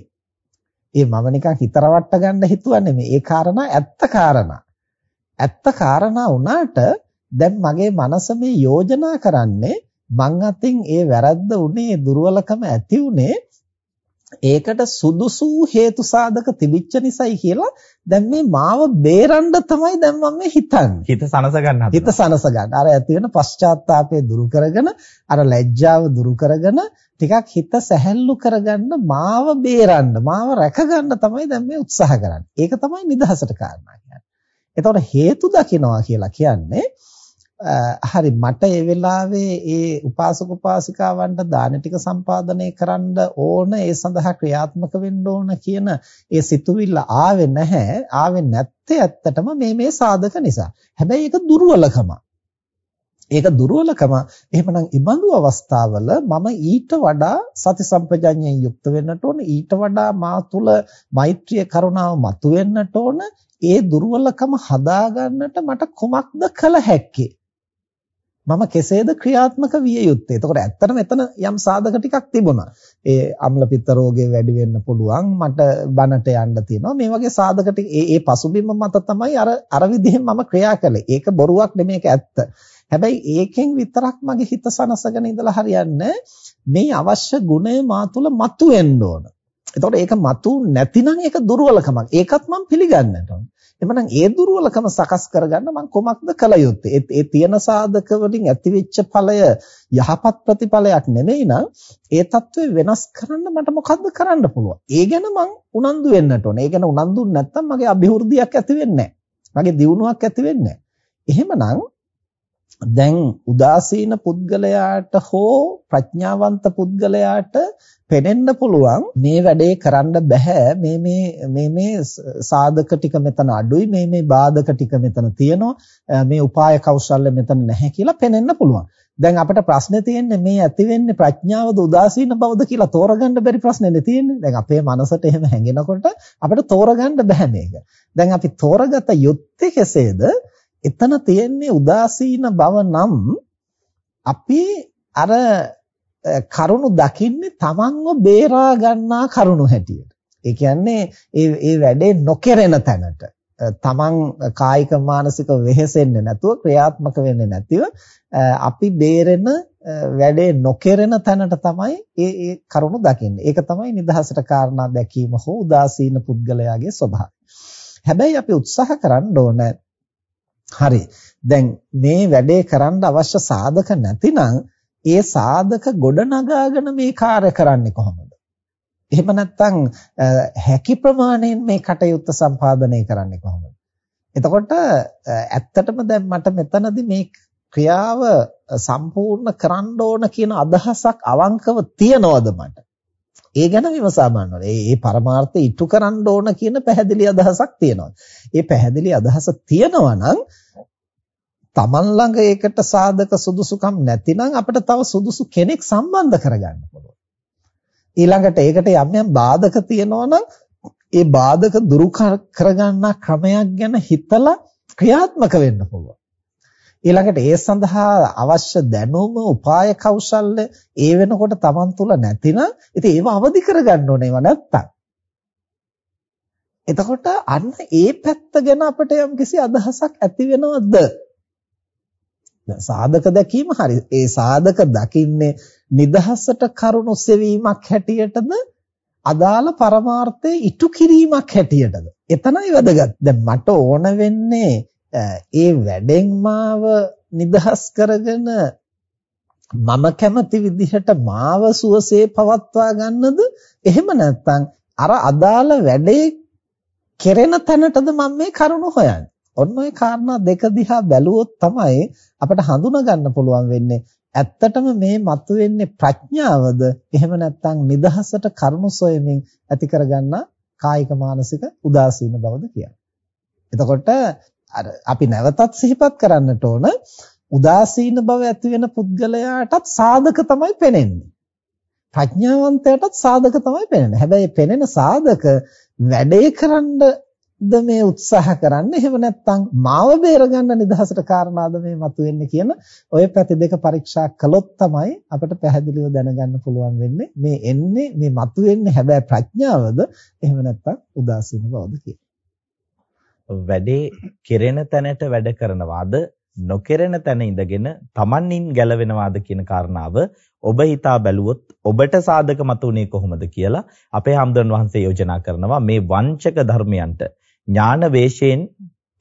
ඒ මම නිකන් හිත රවට්ට ගන්න හිතුවා නෙමෙයි. ඒ කාරණා ඇත්ත කාරණා. ඇත්ත කාරණා වුණාට දැන් මගේ මනස මේ යෝජනා කරන්නේ මං අතින් ඒ වැරද්ද උනේ දුර්වලකම ඇති උනේ ඒකට සුදුසු හේතු සාධක තිබිච්ච නිසායි කියලා දැන් මේ මාව බේරන්න තමයි දැන් මම මේ හිතන්නේ. හිත සනස ගන්න හිත සනස ගන්න. අර ඇති වෙන පශ්චාත්තාපය දුරු කරගෙන අර ලැජ්ජාව දුරු කරගෙන ටිකක් හිත සැහැල්ලු කරගන්න මාව බේරන්න මාව රැකගන්න තමයි දැන් මේ උත්සාහ කරන්නේ. ඒක තමයි නිදහසට කාරණා කියන්නේ. එතකොට හේතු දකින්නවා කියලා කියන්නේ හරි මට ඒ වෙලාවේ ඒ උපාසක උපාසිකාවන්ට දාන ටික සම්පාදනය කරන්න ඕන ඒ සඳහා ක්‍රියාත්මක වෙන්න ඕන කියන ඒ සිතුවිල්ල ආවේ නැහැ. ආවේ නැත්තේ ඇත්තටම මේ මේ සාධක නිසා. හැබැයි ඒක දුර්වලකම. ඒක දුර්වලකම. එහෙමනම් ඉබඳු අවස්ථාවල මම ඊට වඩා සති සම්පජඤ්ඤයෙන් යුක්ත වෙන්නට ඕන. ඊට වඩා මා තුල මෛත්‍රිය කරුණාව මතුවෙන්නට ඕන. ඒ දුර්වලකම හදාගන්නට මට කුමක්ද කළ හැක්කේ? මම කෙසේද ක්‍රියාත්මක විය යුත්තේ. එතකොට ඇත්තටම එතන යම් සාධක ටිකක් තිබුණා. ඒ අම්ල පිත්ත රෝගේ වැඩි වෙන්න පුළුවන්. මට බනට යන්න තියෙනවා. මේ වගේ සාධක ටික ඒ ඒ පසුබිම මත තමයි අර අර විදිහෙන් මම ක්‍රියා කළේ. ඒක බොරුවක් නෙමෙයි ඒක ඇත්ත. හැබැයි ඒකෙන් විතරක් මගේ හිත සනසගෙන ඉඳලා හරියන්නේ මේ අවශ්‍ය ගුණය මා තුළ මතුවෙන්න ඕන. එතකොට ඒක මතු නැතිනම් ඒක දුර්වලකමක්. ඒකත් මම පිළිගන්නට ඕන. එමනම් ඒ දුර්වලකම සකස් කරගන්න මම කොමක්ද කළ යුත්තේ? ඒ තියෙන සාධක වලින් ඇතිවෙච්ච ඵලය යහපත් ප්‍රතිඵලයක් නෙමෙයි නම් ඒ తත්වේ වෙනස් කරන්න මට මොකද්ද කරන්න පුළුවන්? ඒ ගැන මං උනන්දු වෙන්නට ඕනේ. ඒ ගැන උනන්දු නැත්නම් මගේ અભිවෘද්ධියක් ඇති වෙන්නේ නැහැ. මගේ දියුණුවක් ඇති වෙන්නේ නැහැ. එහෙමනම් දැන් උදාසීන පුද්ගලයාට හෝ ප්‍රඥාවන්ත පුද්ගලයාට පෙනෙන්න පුළුවන් මේ වැඩේ කරන්න බෑ මේ මේ මේ මේ සාධක ටික මෙතන අඩුයි. මේ මේ බාධක ටික මෙතන තියෙනවා. මේ උපාය කෞශල්‍ය මෙතන නැහැ කියලා පෙනෙන්න පුළුවන්. දැන් අපිට ප්‍රශ්නේ තියෙන්නේ මේ ඇති වෙන්නේ ප්‍රඥාවද උදාසීන බවද කියලා තෝරගන්න බැරි ප්‍රශ්නේනේ තියෙන්නේ. දැන් අපේ මනසට එහෙම හැඟෙනකොට අපිට තෝරගන්න බෑ මේක. දැන් අපි තෝරගත යුත්තේ කෙසේද? එතන තියෙන්නේ උදාසීන බව නම් අපි අර කරුණු දකින්නේ තමන්ව බේරා ගන්නා කරුණු හැටියට. ඒ කියන්නේ ඒ ඒ වැඩේ නොකරන තැනට තමන් කායික මානසික වෙහෙසෙන්නේ නැතුව ක්‍රියාත්මක වෙන්නේ නැතිව අපි බේරෙන වැඩේ නොකරන තැනට තමයි ඒ ඒ කරුණු දකින්නේ. ඒක තමයි නිදහසට කාරණා දැකීම හෝ උදාසීන පුද්ගලයාගේ ස්වභාවය. හැබැයි අපි උත්සාහ කරන්න ඕන හරි. දැන් මේ වැඩේ කරන්න අවශ්‍ය සාධක නැතිනම් ඒ සාධක ගොඩනගාගෙන මේ කාර්ය කරන්නේ කොහොමද? එහෙම නැත්නම් හැකි ප්‍රමාණයෙන් මේ කටයුත්ත සම්පාදනය කරන්නේ කොහොමද? එතකොට ඇත්තටම දැන් මට මෙතනදී මේ ක්‍රියාව සම්පූර්ණ කරන්න ඕන කියන අදහසක් අවංකව තියනවද මට? ඒ ගැන විමසා බලන්න ඕනේ. මේ පරමාර්ථය ඉටු කරන්න ඕන කියන පැහැදිලි අදහසක් තියෙනවා. ඒ පැහැදිලි අදහස තියෙනවා නම් Taman ළඟ ඒකට සාධක සුදුසුකම් නැතිනම් අපිට තව සුදුසු කෙනෙක් සම්බන්ධ කරගන්න පුළුවන්. ඊළඟට ඒකට යම් යම් බාධක තියෙනවා නම් ඒ බාධක දුරු කරගන්න ක්‍රමයක් ගැන හිතලා ක්‍රියාත්මක වෙන්න පුළුවන්. ඊළඟට ඒ සඳහා අවශ්‍ය දැනුම, උපාය කෞශල්‍ය ඒ වෙනකොට Taman තුල නැතිනම් ඉතින් ඒව අවදි කරගන්න ඕනේ ඒවා නැත්තම්. එතකොට අන්න ඒ පැත්ත ගැන අපිට යම්කිසි අදහසක් ඇති වෙනවද? සාධක දැකීම හරි. ඒ සාධක දකින්නේ නිදහසට කරුණු සෙවීමක් හැටියටද අදාළ පරමාර්ථයේ ඉටු කිරීමක් හැටියටද? එතනයි වැදගත්. දැන් මට ඕන වෙන්නේ ඒ වැඩෙන් මාව නිදහස් කරගෙන මම කැමති විදිහට මාව සුවසේ පවත්වා ගන්නද? එහෙම නැත්නම් අර අදාළ වැඩේ කෙරෙන තැනටද මම මේ කරුණ හොයන්නේ? ඔන්න ඔය කාරණා දෙක දිහා බැලුවොත් තමයි අපිට හඳුනා ගන්න පුළුවන් වෙන්නේ ඇත්තටම මේ මතුවෙන්නේ ප්‍රඥාවද එහෙම නැත්නම් නිදහසට කරුණු සොයමින් ඇති කරගන්න කායික මානසික උදාසීන බවද කියන්නේ. එතකොට අර අපි නැවතත් සිහිපත් කරන්නට ඕන උදාසීන බව ඇති වෙන පුද්ගලයාටත් සාධක තමයි පෙනෙන්නේ. ප්‍රඥාවන්තයාටත් සාධක තමයි පෙනෙන්නේ. හැබැයි පෙනෙන සාධක වැඩේ කරන්න ද මේ උත්සාහ කරන්නේ එහෙම නැත්නම් මාව බේරගන්න නිදහසට කාරණාද මේ මතුවෙන්නේ කියන ඔය පැති දෙක පරීක්ෂා කළොත් තමයි අපිට පැහැදිලිව දැනගන්න පුළුවන් වෙන්නේ මේ එන්නේ මේ මතුවෙන්නේ හැබැයි ප්‍රඥාවද එහෙම නැත්නම් උදාසීන බවද කියන. වැඩේ කෙරෙන තැනට වැඩ කරනවාද නොකෙරෙන තැන ඉඳගෙන Tamannin ගැලවෙනවාද කියන කාරණාව ඔබ හිතා බැලුවොත් ඔබට සාධක මතුනේ කොහොමද කියලා අපේ හම්දුන් වහන්සේ යෝජනා කරනවා මේ වංචක ධර්මයන්ට ඥාන වේශයෙන්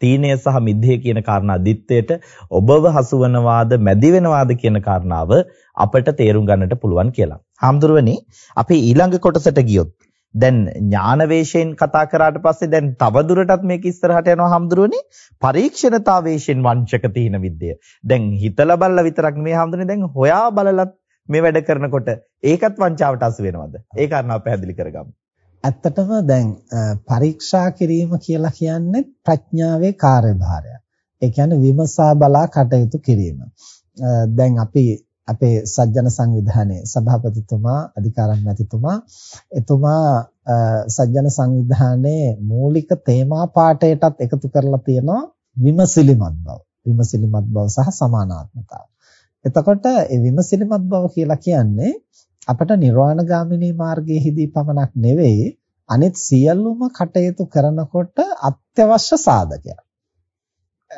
තීනය සහ මිද්දේ කියන කාරණා දිත්තේට ඔබව හසුවනවාද මැදි වෙනවාද කියන කාරණාව අපට තේරුම් ගන්නට පුළුවන් කියලා. හාමුදුරුවනි අපි ඊළඟ කොටසට ගියොත් දැන් ඥාන වේශයෙන් කතා කරාට පස්සේ දැන් තව දුරටත් මේක ඉස්සරහට යනවා හාමුදුරුවනි පරීක්ෂණතා වේශයෙන් වංචක තීන විද්‍ය. දැන් හිතලා බලලා විතරක් නෙමෙයි හාමුදුරනේ දැන් හොයා බලලත් මේ වැඩ කරනකොට ඒකත් වංචාවට අසු වෙනවද? ඒ කාරණාව පැහැදිලි කරගමු. ඇත්තටම දැන් පරීක්ෂා කිරීම කියලා කියන්නේ ප්‍රඥාවේ කාර්යභාරයක්. ඒ කියන්නේ විමසා බලා කටයුතු කිරීම. දැන් අපි අපේ සජ්ජන සංවිධානයේ සභාපතිතුමා අධිකාරම්‍යතිතුමා එතුමා සජ්ජන සංවිධානයේ මූලික තේමා පාඩයටත් එකතු කරලා තියෙනවා විමසිලිමත් බව. විමසිලිමත් බව සහ සමානාත්මතාව. එතකොට ඒ විමසිලිමත් බව කියලා කියන්නේ අපට නිර්වාණ ගාමිනී මාර්ගයේදී පමණක් නෙවෙයි අනිත් සියලුම කටයුතු කරනකොට අත්‍යවශ්‍ය සාධකයක්.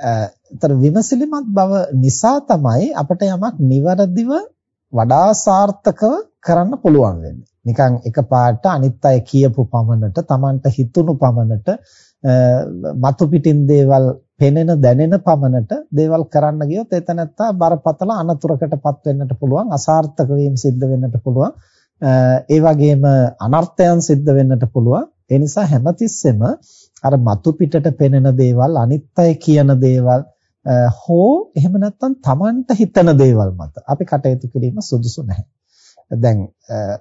ඒතර විමසිලිමත් බව නිසා තමයි අපට යමක් નિවරදිව වඩා සාර්ථකව කරන්න පුළුවන් වෙන්නේ. නිකන් එකපාරට අනිත් අය කියපු පමණට Tamanට හිතුණු පමණට මතු පිටින් දේවල් පෙනෙන දැනෙන පමණට දේවල් කරන්න ගියොත් එතනත්තා බරපතල අනතුරකටපත් වෙන්නට පුළුවන් අසාර්ථක වීම සිද්ධ වෙන්නට පුළුවන් ඒ වගේම අනර්ථයන් සිද්ධ වෙන්නට පුළුවන් ඒ නිසා හැමතිස්සෙම අර මතු පිටට පෙනෙන දේවල් අනිත් අය කියන දේවල් හෝ එහෙම නැත්නම් Tamanට හිතන දේවල් මත අපි කටයුතු කිරීම සුදුසු නැහැ. දැන්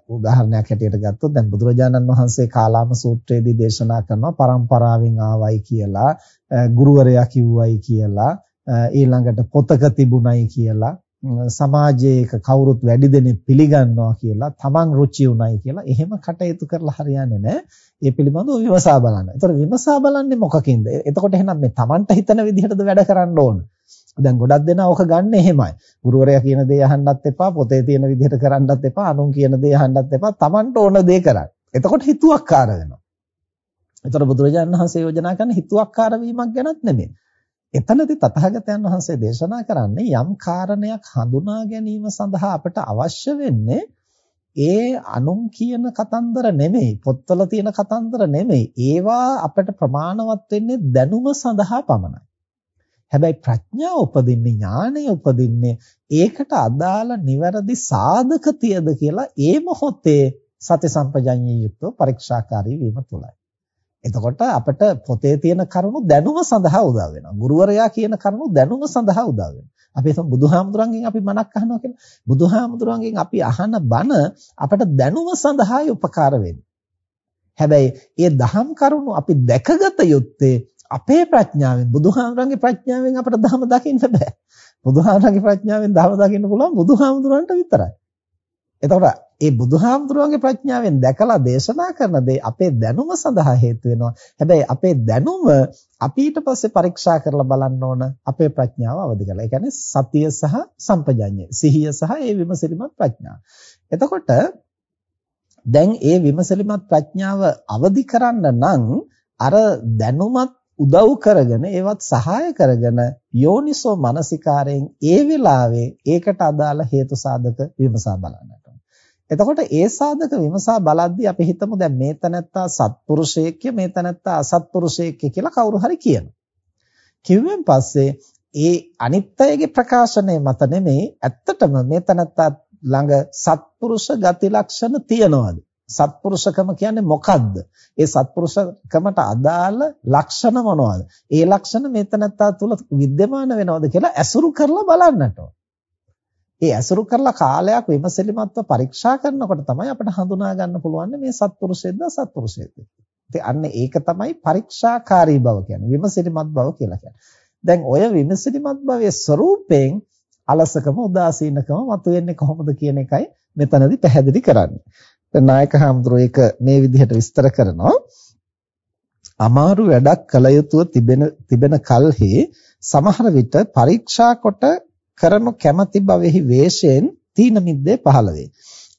උදාහරණයක් හැටියට ගත්තොත් දැන් බුදුරජාණන් වහන්සේ කාලාම සූත්‍රයේදී දේශනා කරනවා පරම්පරාවෙන් ආවයි කියලා ගුරුවරයා කිව්වයි කියලා ඊළඟට පොතක තිබුණයි කියලා සමාජයේක කවුරුත් වැඩි දෙනෙක් පිළිගන්නවා කියලා තමන් රුචි උනායි කියලා එහෙම කටයුතු කරලා හරියන්නේ නැහැ. ඒ පිළිබඳව විමසා බලන්න. ඒතර විමසා බලන්නේ මොකකින්ද? එතකොට එහෙනම් මේ තමන්ට හිතන විදිහටද වැඩ කරන්න ඕන. දැන් ගොඩක් දෙනා ඕක ගන්න එහෙමයි. ගුරුවරයා කියන දේ අහන්නත් එපා, පොතේ තියෙන විදිහට කරන්නත් එපා, අනුන් කියන දේ අහන්නත් එපා, තමන්ට ඕන දේ කරන්න. එතකොට හිතුවක්කාර වෙනවා. එතකොට බුදුරජාණන් වහන්සේ යෝජනා කරන හිතුවක්කාර වීමක් ගැනත් නෙමෙයි. එතනදී තථාගතයන් වහන්සේ දේශනා කරන්නේ යම් කාරණයක් හඳුනා ගැනීම සඳහා අපට අවශ්‍ය වෙන්නේ ඒ අනුන් කියන කතන්දර නෙමෙයි පොත්වල තියෙන කතන්දර නෙමෙයි. ඒවා අපට ප්‍රමාණවත් වෙන්නේ දැනුම සඳහා පමණයි. හැබැයි ප්‍රඥාව උපදින්නේ ඥානය උපදින්නේ ඒකට අදාළ නිවැරදි සාධක තියද කියලා ඒ මොහොතේ සති සම්පජඤ්ඤය යුක්තව පරීක්ෂාකාරී වීම තුලයි. එතකොට අපිට පොතේ තියෙන කරුණු දැනුම සඳහා උදව් වෙනවා. ගුරුවරයා කියන කරුණු දැනුම සඳහා උදව් වෙනවා. අපි හිතමු බුදුහාමුදුරන්ගෙන් අපි මනක් අහනවා කියලා. බුදුහාමුදුරන්ගෙන් අපි අහන බණ අපිට දැනුම සඳහායි උපකාර වෙන්නේ. හැබැයි මේ දහම් කරුණු අපි දැකගත යුත්තේ අපේ ප්‍රඥාවෙන් බුදුහාමුදුරන්ගේ ප්‍රඥාවෙන් අපිට ධර්ම දකින්න බෑ. බුදුහාමුදුරන්ගේ ප්‍රඥාවෙන් ධර්ම දකින්න පුළුවන් බුදුහාමුදුරන්ට විතරයි. එතකොට ඒ බුදුහාමුදුරුවන්ගේ ප්‍රඥාවෙන් දැකලා දේශනා කරන දේ අපේ දැනුම සඳහා හේතු වෙනවා. හැබැයි අපේ දැනුම අපි ඊට පස්සේ පරීක්ෂා කරලා බලන්න ඕන අපේ ප්‍රඥාව අවදි කරලා. ඒ කියන්නේ සතිය සහ සම්පජඤ්ඤය. සිහිය සහ ඒ විමසිලිමත් ප්‍රඥාව. එතකොට දැන් ඒ විමසිලිමත් ප්‍රඥාව අවදි කරන්න නම් අර දැනුමත් උදව් කරගෙන ඒවත් සහාය කරගෙන යෝනිසෝ මනසිකාරයෙන් ඒ වෙලාවේ ඒකට අදාළ හේතු සාධක විමසා බලන්නට. එතකොට ඒ සාධක විමසා බලද්දී අපි හිතමු දැන් මේ තැනත්තා සත්පුරුෂයෙක් මේ තැනත්තා අසත්පුරුෂයෙක් කියලා කවුරු හරි කියනවා. කිව්වෙන් පස්සේ ඒ අනිත්‍යයේ ප්‍රකාශනය මත නෙමෙයි ඇත්තටම මේ තැනත්තා ළඟ සත්පුරුෂ ගති ලක්ෂණ තියනවාද? සත්පුරුෂකම කියන්නේ මොකද්ද? ඒ සත්පුරුෂකමට අදාළ ලක්ෂණ මොනවාද? ඒ ලක්ෂණ මේ තැනත්තා තුල විද්‍යමාන වෙනවද කියලා ඇසුරු කරලා බලන්නට ඕන. ඒ ඇසුරු කරලා කාලයක් විමසිලිමත්ව පරීක්ෂා කරනකොට තමයි අපිට හඳුනා ගන්න පුළුවන් මේ සත්පුරුෂයේද අසත්පුරුෂයේද. ඉතින් අන්න ඒක තමයි පරීක්ෂාකාරී බව කියන්නේ. විමසිලිමත් බව කියලා කියන්නේ. දැන් ඔය විමසිලිමත් භවයේ ස්වરૂපයෙන් අලසකම උදාසීනකම මතුවෙන්නේ කොහොමද කියන එකයි මෙතනදී පැහැදිලි කරන්නේ. දැන් නායක හඳුරෝ ඒක මේ විදිහට විස්තර කරනවා. අමාරු වැඩක් කළ යුතුව තිබෙන තිබෙන කල්හි සමහර විට පරීක්ෂා කොට කරනු කැමැති බවෙහි වේශයෙන් තීන මිද්දේ පහළ වේ.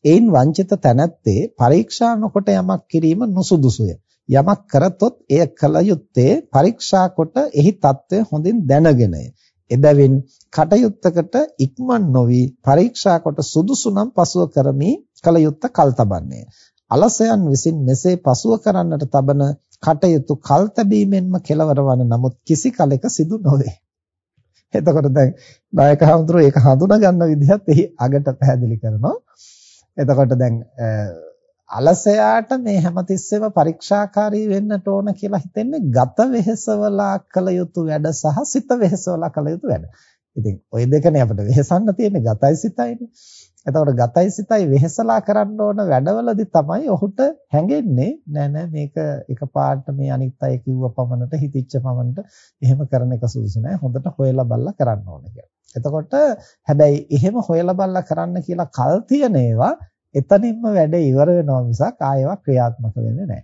එයින් වංචිත තැනැත්තේ පරීක්ෂා නොකොට යමක් කිරීම නුසුදුසුය. යමක් කරතොත් එය කල යුත්තේ පරීක්ෂා කොට එහි తත්වය හොඳින් දැනගෙනය. එබැවින් කටයුත්තකට ඉක්මන් නොවි පරීක්ෂා කොට සුදුසු නම් පසුව කරමි කල යුත්ත කල් තබන්නේ. අලසයන් විසින් මෙසේ පසුව කරන්නට තබන කටයුතු කල් තැබීමෙන්ම කෙලවර වන නමුත් කිසි කලෙක සිදු නොවේ. එතකොට දැන් නායක හඳුරෝ ඒක හඳුනා ගන්න විදිහත් එහි අගට පැහැදිලි කරනවා. එතකොට දැන් අලසයාට මේ හැමතිස්සෙම පරීක්ෂාකාරී වෙන්නට ඕන කියලා හිතෙන්නේ ගත වෙහෙසවලා කළ යුතු වැඩ සහ සිත වෙහෙසවලා කළ යුතු වැඩ. ඉතින් ওই දෙකනේ අපිට වෙහෙසන්න තියෙන්නේ ගතයි සිතයිනේ. එතකොට ගතයි සිතයි වෙහෙසලා කරන්න ඕන වැඩවලදී තමයි ඔහුට හැඟෙන්නේ නෑ නෑ මේක එකපාරට මේ අනිත් අය කිව්ව පමණට හිතිච්ච පමණට එහෙම කරන එක සුදුසු නෑ හොඳට හොයලා බලලා කරන්න ඕන කියලා. එතකොට හැබැයි එහෙම හොයලා බලලා කරන්න කියලා කල් තියෙන ඒවා එතනින්ම වැඩ ඉවර වෙනවා මිසක් ආයෙවා ක්‍රියාත්මක වෙන්නේ නෑ.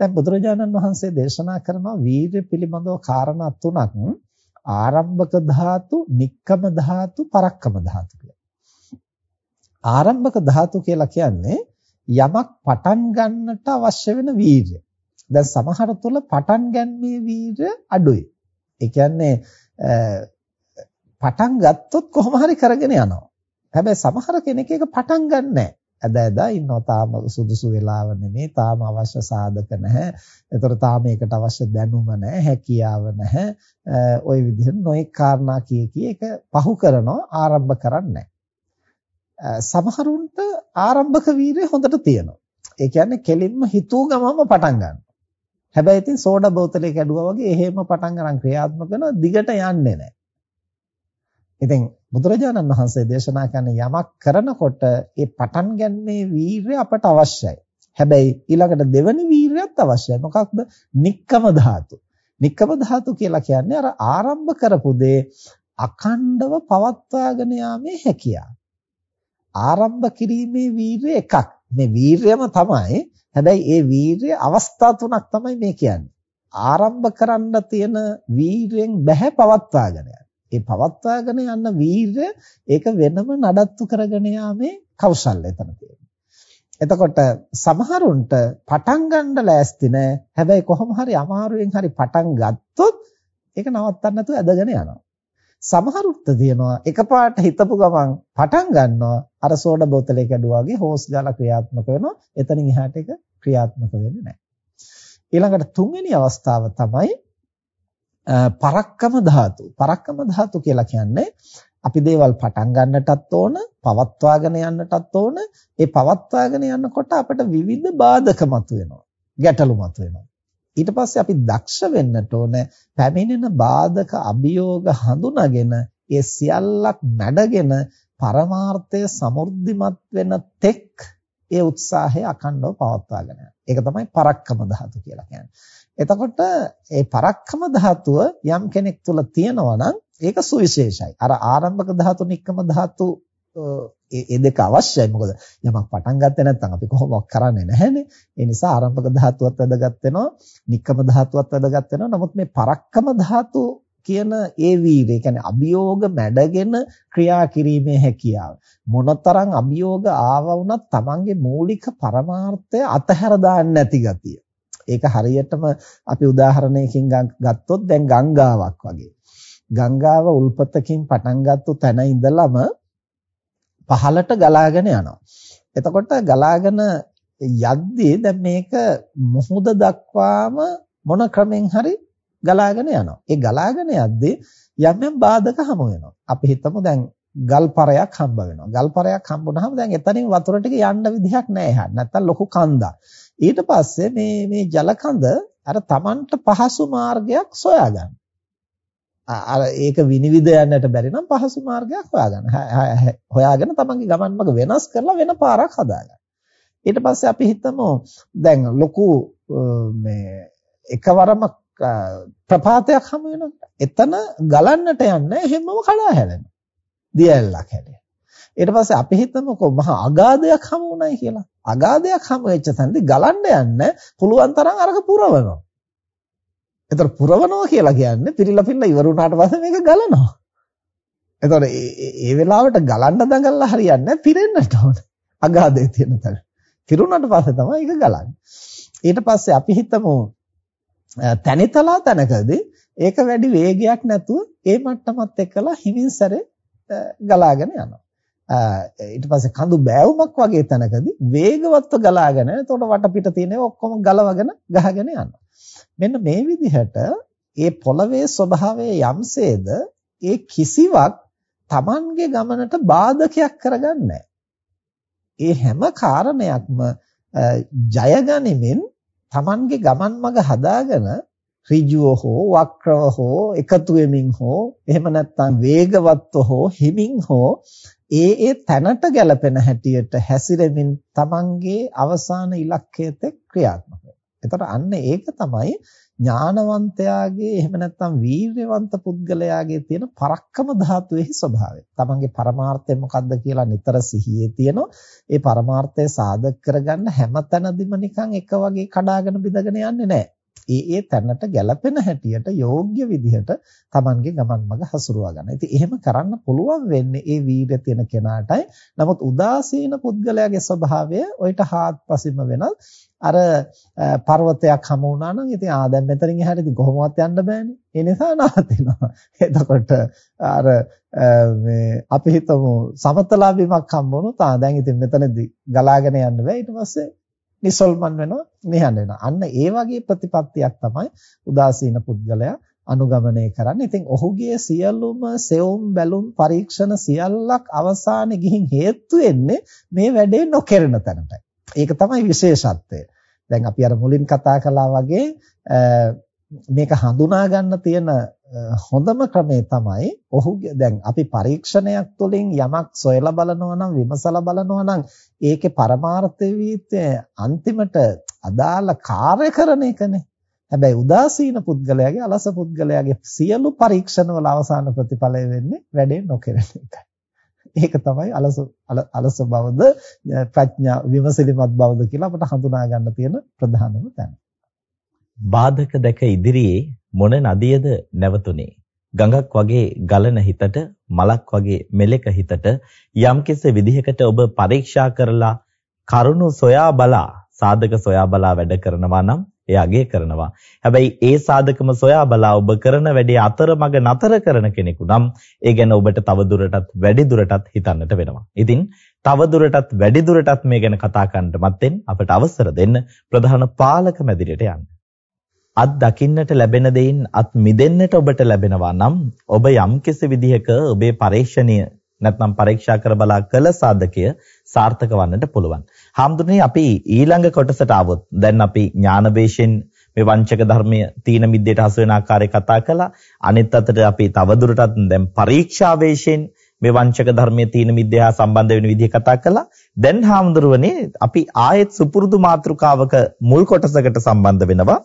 දැන් බුදුරජාණන් වහන්සේ දේශනා කරනවා වීර්ය පිළිබඳව කාරණා තුනක් ආරම්භක ධාතු, නික්කම ධාතු, පරක්කම ධාතු කියලා. ආරම්භක ධාතු කියලා කියන්නේ යමක් පටන් ගන්නට අවශ්‍ය වෙන වීර්ය. දැන් සමහර තුල පටන් ගැනීමේ වීර්ය අඩුයි. ඒ කියන්නේ පටන් ගත්තොත් කොහොම හරි කරගෙන යනවා. හැබැයි සමහර කෙනෙක් ඒක පටන් ගන්නෑ. ඇද ඇදා ඉන්නවා තාම සුදුසු වෙලාව නෙමෙයි තාම අවශ්‍ය සාධක නැහැ. ඒතර තාම ඒකට අවශ්‍ය දැනුම නැහැ, හැකියාව නැහැ. ওই විදිහට නොඑක් කාරණා කිය කී ඒක පහු කරනවා ආරම්භ කරන්නේ සමහරුන්ට ආරම්භක වීරිය හොඳට තියෙනවා. ඒ කියන්නේ කෙලින්ම හිතුව ගමම පටන් ගන්නවා. හැබැයි ඉතින් සෝඩා බෝතලේ කැඩුවා වගේ එහෙම පටන් ගන්න ක්‍රියාත්මක කරන දිගට යන්නේ නැහැ. ඉතින් බුදුරජාණන් වහන්සේ දේශනා කරන යමක් කරනකොට ඒ පටන් ගන්නේ වීරය අපට අවශ්‍යයි. හැබැයි ඊළඟට දෙවනි වීරයත් අවශ්‍යයි. මොකක්ද? නික්කම ධාතු. නික්කම ධාතු කියලා කියන්නේ අර ආරම්භ කරපු දේ අඛණ්ඩව පවත්වාගෙන යාමේ හැකියාව. ආරම්භ කිරීමේ වීරය එකක්. මේ වීරයම තමයි. හැබැයි ඒ වීරය අවස්ථා තුනක් තමයි මේ කියන්නේ. ආරම්භ කරන්න තියෙන වීරයෙන් බැහැ පවත්වාගෙන යන්න. ඒ පවත්වාගෙන යන වීරය ඒක වෙනම නඩත්තු කරගෙන යාමේ කෞශල්‍ය එතන තියෙනවා. එතකොට සමහරුන්ට පටන් ගන්න ලෑස්ති නෑ. හැබැයි කොහොම හරි අමාරුවෙන් හරි පටන් ගත්තොත් ඒක නවත්තන්න නැතුව ඇදගෙන යනවා. සමහරුත් තියෙනවා එකපාරට හිතපු ගමන් පටන් ගන්නවා අර සෝඩා බෝතලේ කැඩුවා වගේ හෝස් ගාලා ක්‍රියාත්මක වෙනවා. එතනින් එහාට ඒක ක්‍රියාත්මක වෙන්නේ නැහැ. ඊළඟට තුන්වෙනි අවස්ථාව තමයි පරක්කම ධාතු. පරක්කම ධාතු කියලා කියන්නේ අපි දේවල් පටන් ගන්නටත් ඕන, පවත්වාගෙන යන්නටත් ඕන. ඒ පවත්වාගෙන යනකොට අපිට විවිධ බාධක මතුවෙනවා. ගැටලු මතුවෙනවා. ඊට පස්සේ අපි දක්ෂ වෙන්නට ඕන පැමිණෙන බාධක අභියෝග හඳුනාගෙන ඒ සියල්ලක් මැඩගෙන පරමාර්ථය සමෘද්ධිමත් වෙන තෙක් ඒ උත්සාහය අඛණ්ඩව පවත්වාගෙන යනවා. ඒක තමයි පරක්කම ධාතු කියලා කියන්නේ. එතකොට ඒ පරක්කම ධාතුව යම් කෙනෙක් තුල තියෙනවා නම් ඒක සුවිශේෂයි. අර ආරම්භක ධාතු, නික්කම ධාතු ඒ දෙක අවශ්‍යයි. මොකද යමක් පටන් ගත්තේ නැත්නම් අපි කොහොමවත් කරන්නේ නැහැනේ. ඒ නිසා ආරම්භක ධාතුවත් වැදගත් වෙනවා, නික්කම ධාතුවත් වැදගත් වෙනවා. නමුත් මේ පරක්කම ධාතු කියන ඒ වීර්යය කියන්නේ අභියෝග මැඩගෙන ක්‍රියා කිරීමේ හැකියාව මොනතරම් අභියෝග ආව වුණත් Tamange මූලික පරමාර්ථය අතහැර දාන්න නැති ගතිය. ඒක හරියටම අපි උදාහරණයකින් ගත්තොත් දැන් ගංගාවක් වගේ. ගංගාව උල්පතකින් පටන් ගත්තු තැන ඉඳලම පහළට ගලාගෙන යනවා. එතකොට ගලාගෙන යද්දී දැන් මේක මුහුද දක්වාම මොන ක්‍රමෙන් හරි ගලාගෙන යනවා. ඒ ගලාගෙන යද්දී යම් යම් බාධක හමු වෙනවා. අපි හිතමු දැන් ගල්පරයක් හම්බ වෙනවා. ගල්පරයක් හම්බුනහම දැන් එතනින් වතුර ටික යන්න විදිහක් නැහැ එහාට. නැත්තම් ලොකු කන්දක්. ඊට පස්සේ මේ මේ ජල කඳ අර Tamanට පහසු මාර්ගයක් සොයාගන්න. අර ඒක විනිවිද යන්නට බැරි නම් පහසු මාර්ගයක් හොයාගන්න. හොයාගෙන Tamanගේ ගමන් මඟ වෙනස් කරලා වෙන පාරක් හදාගන්න. ඊට පස්සේ අපි හිතමු දැන් ලොකු මේ එකවරම ප්‍රපාතයක් හමු වෙනවා. එතන ගලන්නට යන්නේ හැමම කඩා හැලෙනවා. දියැලක් හැටියට. ඊට පස්සේ අපි හිතමුකෝ මහා අගාධයක් හමු වුණයි කියලා. අගාධයක් හමු වෙච්ච තැනදී ගලන්න යන්න පුළුවන් තරම් අරක පුරවනවා. ඒතර පුරවනවා කියලා කියන්නේ පිරිලා පිරලා ඉවර වුණාට පස්සේ මේක ගලනවා. එතකොට ඒ වෙලාවට ගලන්න දඟලලා හරියන්නේ නැහැ පිරෙන්නට ඕන. අගාධයේ තියෙන තැන. පිරුණාට පස්සේ තමයි ඒක ගලන්නේ. ඊට පස්සේ අපි හිතමු තනිතලා තැනකදී ඒක වැඩි වේගයක් නැතුව ඒ මට්ටමත් එක්කලා හිමින් සැරේ ගලාගෙන යනවා. ඊට පස්සේ කඳු බෑවුමක් වගේ තැනකදී වේගවත්ව ගලාගෙන එතකොට වටපිට තියෙන ඔක්කොම ගලවගෙන ගහගෙන යනවා. මෙන්න මේ විදිහට ඒ පොළවේ ස්වභාවය යම්සේද ඒ කිසිවක් Tamange ගමනට බාධකයක් කරගන්නේ ඒ හැම කාරණයක්ම ජය ගනිමින් Tamange ගමන් මඟ හදාගෙන ඍජුව හෝ වක්‍රව හෝ එකතු වෙමින් හෝ එහෙම නැත්නම් වේගවත්ව හෝ හිමින් හෝ ඒ ඒ තැනට ගැලපෙන හැටියට හැසිරෙමින් Tamange අවසාන ඉලක්කයට ක්‍රියාත්මක වෙනවා. එතකොට අන්න ඒක තමයි ඥානවන්තයාගේ එහෙම නැත්නම් වීර්යවන්ත පුද්ගලයාගේ තියෙන පරක්කම ධාතුවේ ස්වභාවය. තමන්ගේ පරමාර්ථය මොකක්ද කියලා නිතර සිහියේ තියෙනවා. ඒ පරමාර්ථය සාධක කරගන්න හැමතැනදීම නිකන් එක වගේ කඩාගෙන බිඳගෙන යන්නේ නැහැ. ඒ ඒ තැනට ගැළපෙන හැටියට යෝග්‍ය විදිහට Tamanගේ ගමන් මඟ හසුරුවා ගන්න. ඉතින් එහෙම කරන්න පුළුවන් වෙන්නේ ඒ වීර්ය තියෙන කෙනාටයි. නමුත් උදාසීන පුද්ගලයාගේ ස්වභාවය ඔయిత හාත්පසින්ම වෙනස්. අර පර්වතයක් හමු වුණා නම් ඉතින් ආ දැන් මෙතනින් එහාට ඉතින් කොහොමවත් යන්න බෑනේ. ඒ නිසා නවතිනවා. එතකොට අර මේ අපි හිතමු සමතලා බිමක් හම්බ වුණොත් ආ දැන් ඉතින් මෙතනදී ගලාගෙන යන්න බෑ. ඊට පස්සේ නිසල්මන් වෙනවා නිහඬ වෙනවා. අන්න ඒ වගේ ප්‍රතිපත්තියක් තමයි උදාසීන පුද්ගලයා අනුගමනය කරන්නේ. ඉතින් ඔහුගේ සියලුම සෙවුම් බැලුම් පරීක්ෂණ සියල්ලක් අවසානයේ ගිහින් හේතු වෙන්නේ මේ වැඩේ නොකරන තැනටයි. ඒක තමයි විශේෂත්වය. දැන් අපි අර මුලින් කතා කළා වගේ මේක හඳුනා ගන්න තියෙන හොඳම ක්‍රමය තමයි ඔහුගේ දැන් අපි පරීක්ෂණයක් තුළින් යමක් සොයලා බලනවා නම් විමසලා බලනවා නම් ඒකේ පරමාර්ථය විතේ අන්තිමට අදාළ කාර්ය කරන එකනේ. හැබැයි උදාසීන පුද්ගලයාගේ අලස පුද්ගලයාගේ සියලු පරීක්ෂණවල අවසාන ප්‍රතිඵලය වෙන්නේ වැඩේ නොකරන එකයි. ඒක තමයි අලස අලස බවද ප්‍රඥා විමසිලිමත් බවද කියලා අපිට හඳුනා ගන්න තියෙන ප්‍රධානම තැන. බාධක දැක ඉදිරියේ මොන නදියද නැවතුනේ ගඟක් වගේ ගලන හිතට මලක් වගේ මෙලෙක හිතට යම්කිසි විදිහකට ඔබ පරීක්ෂා කරලා කරුණු සොයා බලා සාධක සොයා බලා වැඩ කරනවා නම් ඒ අගය කරනවා. හැබැයි ඒ සාධකම සොයා බලා ඔබ කරන වැඩේ අතරමඟ නතර කරන කෙනෙකු නම් ඒ ගැන ඔබට තවදුරටත් වැඩි දුරටත් හිතන්නට වෙනවා. ඉතින් තවදුරටත් වැඩි දුරටත් මේ ගැන කතා කරන්නට මත්තෙන් අපට අවසර දෙන්න ප්‍රධාන පාලක මැදිරියට යන්න. අත් දකින්නට ලැබෙන දෙයින් අත් මිදෙන්නට ඔබට ලැබෙනවා නම් ඔබ යම්කිසි විදිහක ඔබේ පරීක්ෂණය නැත්නම් පරීක්ෂා කර බලා කළ සාධකය සාර්ථක වන්නට පුළුවන්. හාමුදුරනේ අපි ඊළඟ කොටසට ආවොත් දැන් අපි ඥානවේශයෙන් මේ වංචක ධර්මයේ තීන මිද්දේට හසු වෙන ආකාරය කතා කළා. අනිත් අතට අපි තවදුරටත් දැන් පරීක්ෂාවේශයෙන් මේ වංචක ධර්මයේ තීන මිද්දේ හා සම්බන්ධ වෙන විදිහ කතා කළා. දැන් හාමුදුරුවනේ අපි ආයෙත් සුපුරුදු මාතෘකාවක මුල් කොටසකට සම්බන්ධ වෙනවා.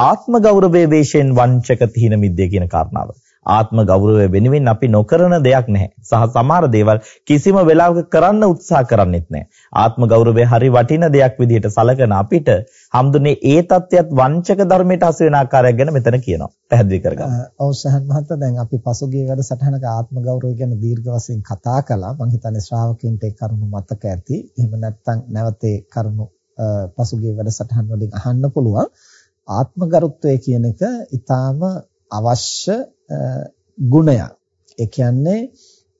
ආත්ම ගෞරවයේ වේශයෙන් වංචක තීන මිද්දේ කියන කාරණාව. ආත්ම ගෞරවය වෙනුවෙන් අපි නොකරන දෙයක් නැහැ. සහ සමහර දේවල් කිසිම වෙලාවක කරන්න උත්සාහ කරන්නෙත් නැහැ. ආත්ම ගෞරවය හරි වටින දෙයක් විදිහට සලකන අපිට හම්දුනේ ඒ தත්ත්වයක් වංචක ධර්මයට හසු වෙන ආකාරයක් ගැන මෙතන කියනවා. පැහැදිලි කරගන්න. ඔව් සහන් මහත්තයා දැන් අපි පසුගිය වැඩසටහනක ආත්ම ගෞරවය ගැන දීර්ඝ වශයෙන් කතා කළා. මම හිතන්නේ ශ්‍රාවකින්ට ඒ කරුණු මතක ඇති. එහෙම නැත්නම් නැවතේ කරුණු පසුගිය වැඩසටහන් වලින් අහන්න පුළුවන්. ආත්ම ගරුත්වය කියන එක ඊටාම අවශ්‍ය ගුණයක්. ඒ කියන්නේ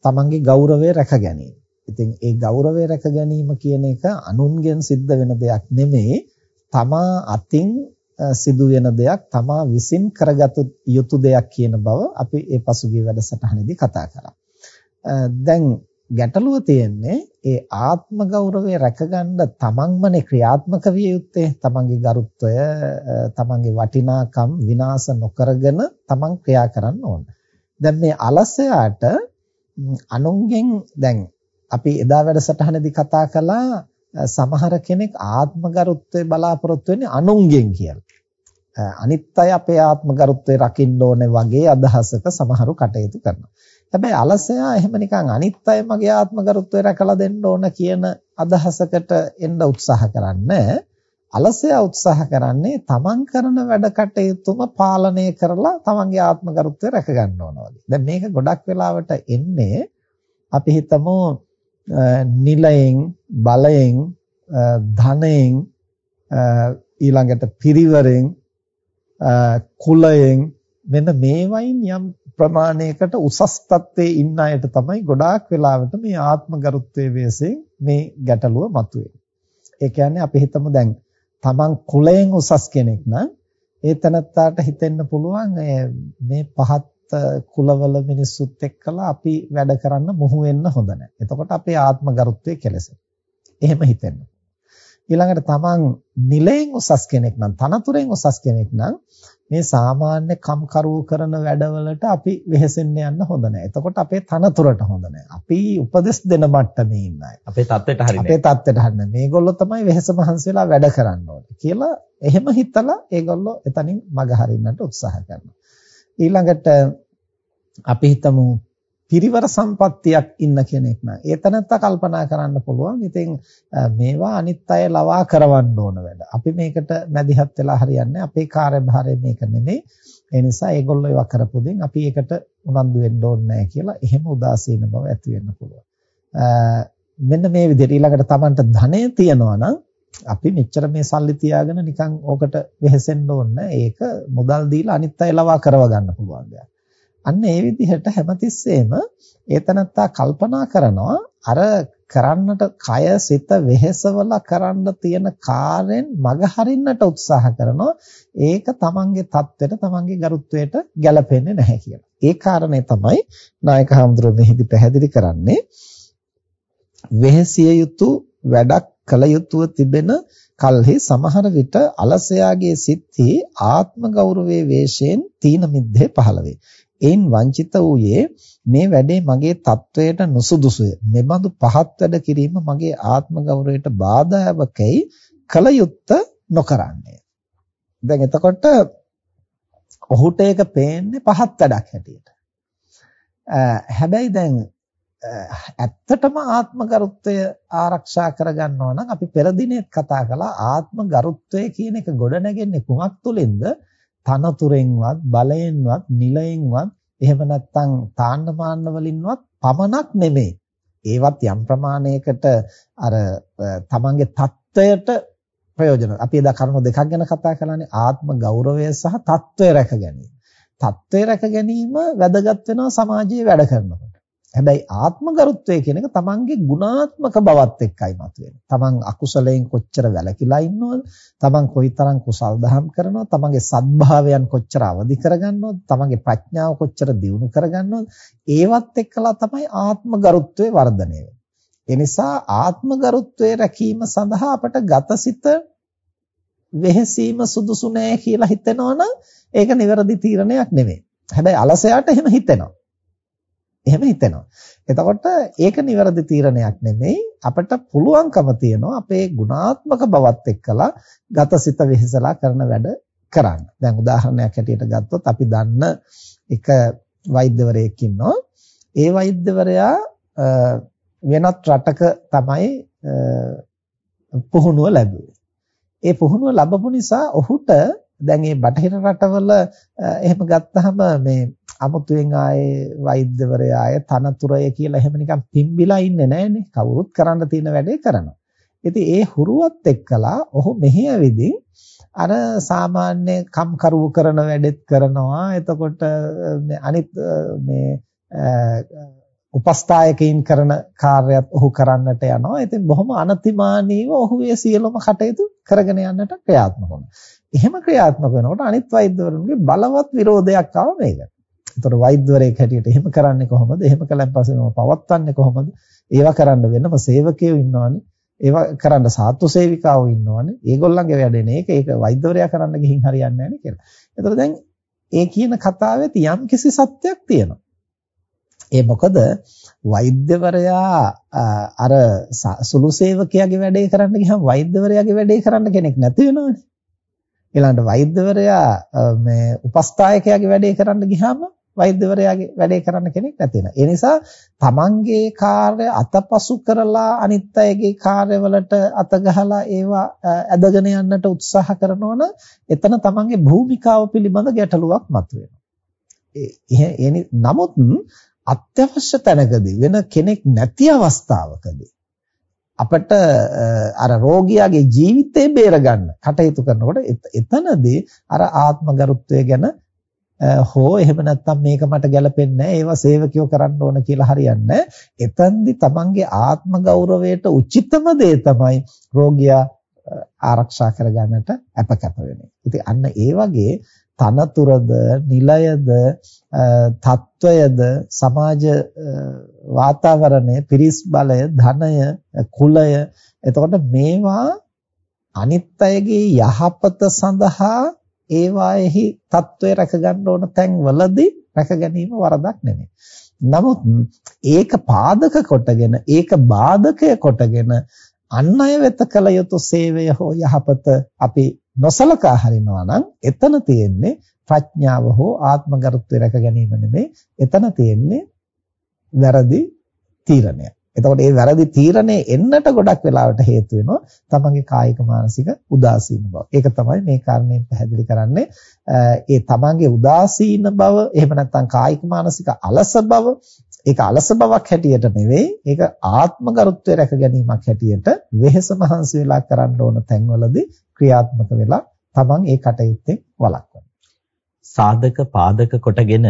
තමන්ගේ ගෞරවය රැක ගැනීම. ඉතින් ඒ ගෞරවය රැක ගැනීම කියන එක අනුන්ගෙන් සිද්ධ වෙන දෙයක් නෙමෙයි. තමා අතින් සිදු වෙන දෙයක් තමා විසින් කරගත යුතු දෙයක් කියන බව අපි ඒ පසුගිය වැඩසටහනේදී කතා කරා. දැන් ගැටලුව තියෙන්නේ ඒ ආත්ම ගෞරවය රැකගන්න තමන්මනේ ක්‍රියාත්මක විය යුත්තේ තමන්ගේ ගරුත්වය තමන්ගේ වටිනාකම් විනාශ නොකරගෙන තමන් ක්‍රියා කරන්න ඕන. දැන් මේ අලසයාට අනුන්ගෙන් දැන් අපි එදා වැඩසටහනේදී කතා කළා සමහර කෙනෙක් ආත්ම ගරුත්වය බලාපොරොත්තු වෙන්නේ අනුන්ගෙන් කියලා. අනිත් අය අපේ ආත්ම ගරුත්වය රකින්න ඕනේ වගේ අදහසක සමහරු කටයුතු කරනවා. හැබැයි අලසයා එහෙම නිකන් අනිත් අය මගේ ආත්ම ගරුත්වය රැකලා දෙන්න ඕන කියන අදහසකට එන්න උත්සාහ කරන්නේ අලසයා උත්සාහ කරන්නේ තමන් කරන වැඩ කටයුතුම පාලනය කරලා තමන්ගේ ආත්ම ගරුත්වය රැක ගන්න ඕන වගේ. දැන් මේක ගොඩක් වෙලාවට එන්නේ අපි හිතමු නිලයෙන් බලයෙන් ධනයෙන් ඊළඟට පිරිවරෙන් කුලයෙන් මෙන්න මේවයින් යම් ප්‍රමාණයකට උසස් තත්ත්වයේ ඉන්න අයට තමයි ගොඩාක් වෙලාවට මේ ආත්මගරුත්වයේ වෙස්යෙන් මේ ගැටලුව මතුවේ. ඒ කියන්නේ අපි හිතමු දැන් Taman කුලයෙන් උසස් කෙනෙක් නම් ඒ තනත්තාට හිතෙන්න පුළුවන් මේ පහත් කුලවල මිනිස්සුත් එක්කලා අපි වැඩ කරන්න මුහු වෙන්න හොඳ නැහැ. එතකොට අපේ ආත්මගරුත්වය කෙලසෙනවා. එහෙම හිතෙන්න. ඊළඟට තමන් නිලයෙන් උසස් කෙනෙක් නම් තනතුරෙන් උසස් කෙනෙක් නම් මේ සාමාන්‍ය කම්කරුව කරන වැඩවලට අපි වෙහෙසෙන්න යන්න හොඳ නැහැ. එතකොට අපේ තනතුරට හොඳ නැහැ. අපි උපදෙස් දෙන මට්ටමේ ඉන්න අය. අපේ தත්ත්වයට හරිනේ. අපේ தත්ත්වයට හරිනේ. මේගොල්ලෝ තමයි වෙහෙස මහන්සිලා වැඩ කරන්න ඕනේ කියලා එහෙම හිතලා ඒගොල්ලෝ එතනින් මග හරින්නට උත්සාහ කරනවා. ඊළඟට අපි හිතමු පිරිවර සම්පත්තියක් ඉන්න කෙනෙක් නම් ඒ තැනත්තා කල්පනා කරන්න පුළුවන් ඉතින් මේවා අනිත් අය ලවා කරවන්න ඕන වැඩ. අපි මේකට මැදිහත් වෙලා හරියන්නේ අපේ කාර්යභාරය මේක නෙමෙයි. ඒ නිසා ඒගොල්ලෝ ඒවා කරපොදින් අපි ඒකට උනන්දු වෙන්න ඕනේ නැහැ කියලා එහෙම උදාසීන බව ඇති වෙන්න පුළුවන්. මෙන්න මේ විදිහට ඊළඟට Tamanට ධනෙ තියනවා නම් අපි මෙච්චර මේ සල්ලි තියාගෙන නිකන් ඕකට වෙහෙසෙන්න ඕනේ ඒක මුදල් දීලා අනිත් අය ලවා කරව ගන්න පුළුවන් දෙයක්. අන්න ඒ විදිහට හැමතිස්සෙම ඒතනත්තා කල්පනා කරනවා අර කරන්නට කය සිත වෙහෙසවලා කරන්න තියෙන කාර්යෙන් මග හරින්නට උත්සාහ කරනවා ඒක තමන්ගේ தත්වෙට තමන්ගේ ගරුත්වයට ගැලපෙන්නේ නැහැ කියලා. ඒ කාරණේ තමයි නායක හඳුරු මෙහිදී පැහැදිලි කරන්නේ වෙහෙසිය යුතු වැඩක් කල යුතුව තිබෙන කල්හි සමහර විට අලසයාගේ සිත්හි ආත්ම ගෞරවයේ වේශයෙන් තීන මිද්දේ පහළ වේ. එයින් වංචිත වූයේ මේ වැඩේ මගේ තත්වයට නුසුදුසුය. මෙබඳු පහත් වැඩ කිරීම මගේ ආත්ම ගෞරවයට බාධාවකයි කල යුත්ත නොකරන්නේ. දැන් එතකොට ඔහුට ඒක පේන්නේ පහත් වැඩක් හැටියට. හැබැයි දැන් ඇත්තටම ආත්ම ගරුත්වය ආරක්ෂා කරගන්නවා නම් අපි පෙර දිනෙත් කතා කළා ආත්ම ගරුත්වය කියන එක ගොඩ නැගෙන්නේ කුමක් තුලින්ද තනතුරෙන්වත් බලයෙන්වත් නිලයෙන්වත් එහෙම නැත්නම් තාන්න පාන්න වලින්වත් පමණක් නෙමෙයි. ඒවත් යම් ප්‍රමාණයකට අර තමන්ගේ தত্ত্বයට ප්‍රයෝජන. අපි එදා කරුණු දෙකක් ගැන කතා කරන්නේ ආත්ම ගෞරවය සහ தত্ত্বය රැක ගැනීම. தত্ত্বය රැක ගැනීම වැදගත් වෙනවා සමාජයේ වැඩ කරනකොට. හැබැයි ආත්මගරුත්වය කියන එක තමන්ගේ ගුණාත්මක බවත් එක්කයි මතුවෙන්නේ. තමන් අකුසලයෙන් කොච්චර වැළකීලා ඉන්නවද? තමන් කොයිතරම් කුසල් දහම් කරනවද? තමන්ගේ සද්භාවයන් කොච්චර අවදි කරගන්නවද? තමන්ගේ ප්‍රඥාව කොච්චර දියුණු කරගන්නවද? ඒවත් එක්කලා තමයි ආත්මගරුත්වය වර්ධනය වෙන්නේ. ඒ නිසා ආත්මගරුත්වයේ රැකීම සඳහා අපට ගතසිත වෙහසීම සුදුසු නෑ කියලා හිතෙනවනම් ඒක නිවැරදි තීරණයක් නෙමෙයි. හැබැයි අලසයාට එහෙම හිතෙනවා. එහෙම හිතෙනවා. එතකොට ඒක නිවැරදි තීරණයක් නෙමෙයි. අපිට පුළුවන්කම තියෙනවා අපේ ගුණාත්මක බවත් එක්කලා ගතසිත වෙහෙසලා කරන වැඩ කරන්න. දැන් උදාහරණයක් හැටියට ගත්තොත් අපි දන්න එක වෛද්‍යවරයෙක් ඉන්නවා. ඒ වෛද්‍යවරයා වෙනත් රටක තමයි පුහුණුව ලැබුවේ. ඒ පුහුණුව ලැබපු නිසා ඔහුට දැන් මේ බටහිර රටවල එහෙම ගත්තාම මේ අමුතුවෙන් ආයේ වෛද්‍යවරයා ආයේ තනතුරය කියලා එහෙම නිකන් පිම්බිලා ඉන්නේ නැහනේ. කවුරුත් කරන්න තියෙන වැඩේ කරනවා. ඉතින් ඒ හුරුවත් එක්කලා ඔහු මෙහි ඇවිදින් අර සාමාන්‍ය කම්කරුව කරන වැඩෙත් කරනවා. එතකොට අනිත් මේ උපස්ථායකයින් කරන කාර්යයත් ඔහු කරන්නට යනවා. ඉතින් බොහොම අනතිමානීව ඔහු ඒ සියලුම කටයුතු කරගෙන යන්නට ක්‍රියාත්මක වෙනවා. එහෙම ක්‍රියාත්මක වෙනකොට අනිත් වෛද්‍යවරුන්ගේ බලවත් විරෝධයක් ආව මේකට. ඒතර වෛද්‍යවරයෙක් හැටියට එහෙම කරන්නේ කොහොමද? එහෙම කළාන් පස්සේ මම පවත්වන්නේ කොහොමද? ඒවා කරන්න වෙනම සේවකයෝ ඉන්නවනේ. ඒවා කරන්න සාත්තු සේවිකාවෝ ඉන්නවනේ. ඒගොල්ලන්ගේ වැඩනේ ඒක. ඒක වෛද්‍යවරයා කරන්න ගිහින් හරියන්නේ නැහැ නේ කියලා. ඒතර දැන් ඒ කියන කතාවේ යම් කිසි සත්‍යයක් තියෙනවා. ඒ මොකද වෛද්‍යවරයා අර සුළු සේවකයාගේ වැඩේ කරන්න ගියම වෛද්‍යවරයාගේ වැඩේ කරන්න කෙනෙක් නැති වෙනවනේ. ඊළඟට වෛද්‍යවරයා මේ උපස්ථායකයාගේ වැඩේ කරන්න ගියාම වෛද්‍යවරයාගේ වැඩේ කරන්න කෙනෙක් නැති වෙනවා. ඒ නිසා තමන්ගේ කාර්ය අතපසු කරලා අනිත් අයගේ කාර්යවලට අත ගහලා ඒවා ඇදගෙන යන්නට උත්සාහ කරනවන එතන තමන්ගේ භූමිකාව පිළිබඳ ගැටලුවක් මතුවෙනවා. ඒ නමුත් අත්‍යවශ්‍ය තැනකදී වෙන කෙනෙක් නැති අවස්ථාවකදී අපිට අර රෝගියාගේ ජීවිතේ බේරගන්න කටයුතු කරනකොට එතනදී අර ආත්මගරුත්වය ගැන හෝ එහෙම නැත්නම් මේක මට ගැලපෙන්නේ නැහැ ඒවා සේවකයෝ කරන්න ඕන කියලා හරියන්නේ එතෙන්දි තමන්ගේ ආත්ම ගෞරවයට උචිතම දේ තමයි රෝගියා ආරක්ෂා කරගන්නට අපකප වෙන්නේ. ඉතින් අන්න ඒ වගේ තනතුරද නිලයද තත්වයද සමාජ වාතාවරණය පිරිස් බලය ධනය කුලය එතකොට මේවා අනිත් අයගේ යහපත සඳහා ඒවාෙහි తත්වය රැක ගන්න ඕන තැන්වලදී රැක ගැනීම වරදක් නෙමෙයි. නමුත් ඒක පාදක කොටගෙන ඒක බාධකය කොටගෙන අන් අය වෙත කළ යුතු සේවය හෝ යහපත අපි නොසලකා හරිනවා නම් එතන තියෙන්නේ ප්‍රඥාව හෝ ආත්මගරුත්වය රැක ගැනීම නෙමෙයි එතන තියෙන්නේ වැරදි තීරණය. එතකොට මේ වැරදි තීරණය එන්නට ගොඩක් වෙලාවට හේතු වෙනවා තමන්ගේ කායික මානසික උදාසීන බව. ඒක තමයි මේ කාරණයෙන් පැහැදිලි කරන්නේ. ඒ තමන්ගේ උදාසීන බව එහෙම නැත්නම් කායික මානසික අලස බව ඒක අලස බවක් හැටියට නෙවෙයි ඒක ආත්මගරුත්වය රැක ගැනීමක් හැටියට වෙහෙස මහන්සි වෙලා කරන්න ඕන තැන්වලදී ක්‍රියාත්මක වෙලා තමන් ඒ කටයුත්තෙන් වළක්වනවා. සාධක පාදක කොටගෙන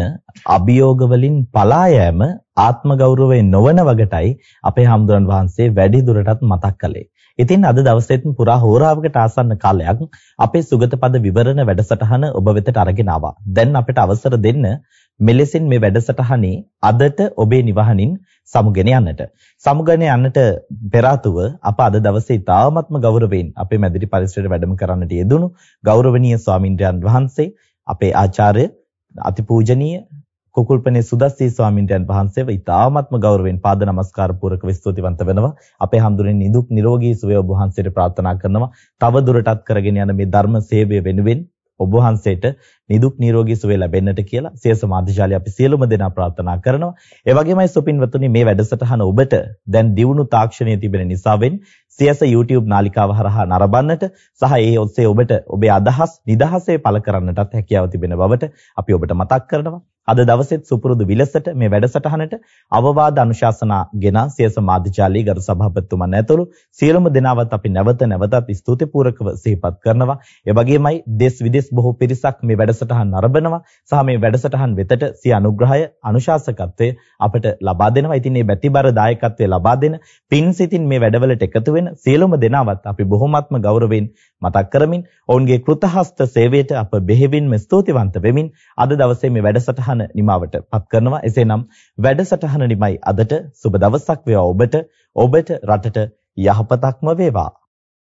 අභියෝග වලින් පලා යෑම ආත්ම ගෞරවයෙන් නොවන වගටයි අපේ හාමුදුරන් වහන්සේ වැඩි දුරටත් මතක් කළේ. ඉතින් අද දවසේත් පුරා හෝරාවකට ආසන්න කාලයක් අපේ සුගත පද විවරණ වැඩසටහන ඔබ වෙතට අරගෙන ආවා. දැන් අපිට අවසර දෙන්න මෙලෙසින් මේ වැඩසටහනේ අදට ඔබේ නිවහනින් සමුගෙන යන්නට. සමුගෙන යන්නට පෙර අප අද දවසේ තාමත්ම ගෞරවයෙන් අපේ මැදිරි පරිසරයට වැඩම කරන්නට යෙදුණු ගෞරවනීය ස්වාමින්ද්‍රයන් වහන්සේ අපේ ආචාර්ය අතිපූජනීය කුකුල්පනේ සුදස්සී ස්වාමින්ද්‍රයන් වහන්සේව ඉතාමත්ම ගෞරවයෙන් පාද නමස්කාර පූරකව ස්තුතිවන්ත වෙනවා. අපේ හැඳුනින් නිදුක් නිරෝගී සුවය ඔබ වහන්සේට ප්‍රාර්ථනා කරනවා. තව දුරටත් කරගෙන යන මේ ධර්ම සේවය වෙනුවෙන් ඔබ වහන්සේට නිදුක් නිරෝගී සුවය ලැබෙන්නට කියලා සිය සමාධිශාලී අපි සියලුම දෙනා ප්‍රාර්ථනා කරනවා. ඒ වගේමයි සුපින්වතුනි මේ වැඩසටහන ඔබට දැන් දියුණු තාක්ෂණය තිබෙන නිසාවෙන් සියස YouTube නාලිකාව හරහා නරඹන්නට සහ ඒ ඔස්සේ ඔබට ඔබේ අදහස් නිදහසේ පළ කරන්නටත් හැකියාව තිබෙන බවට අපි ඔබට මතක් කරනවා. අද දවසෙත් සුපුරුදු විලසට මේ වැඩසටහනට අවවාද අනුශාසනා ගෙන සියස මාධ්‍යාලී ගරු සභාපතිතුමන් ඇතුළු සියලුම දෙනාවත් අපි නැවත නැවතත් ස්තුතිපූර්වකව සිහිපත් කරනවා. ඒ වගේමයි දෙස් විදෙස් බොහෝ පිරිසක් මේ වැඩසටහන නරඹනවා සහ මේ වැඩසටහන් වෙතට සිය අනුග්‍රහය අනුශාසකත්වය අපට ලබා දෙනවා. ඉතින් මේ බැතිබර දායකත්වය ලබා දෙන පින් සිතින් මේ වැඩවලට එකතු වෙන සියලුම දෙනාවත් අපි බොහොමත්ම ගෞරවයෙන් මතක් කරමින් ඔවුන්ගේ කෘතහස්ත සේවයට අප බෙහෙවින්ම ස්තුතිවන්ත වෙමින් අද දවසේ මේ වැඩසටහන වැඩසටහන නිමවට පත් කරනවා. එසේනම් වැඩසටහන නිමයි අදට සුබ දවසක් වේවා ඔබට. ඔබට රටට යහපතක්ම වේවා.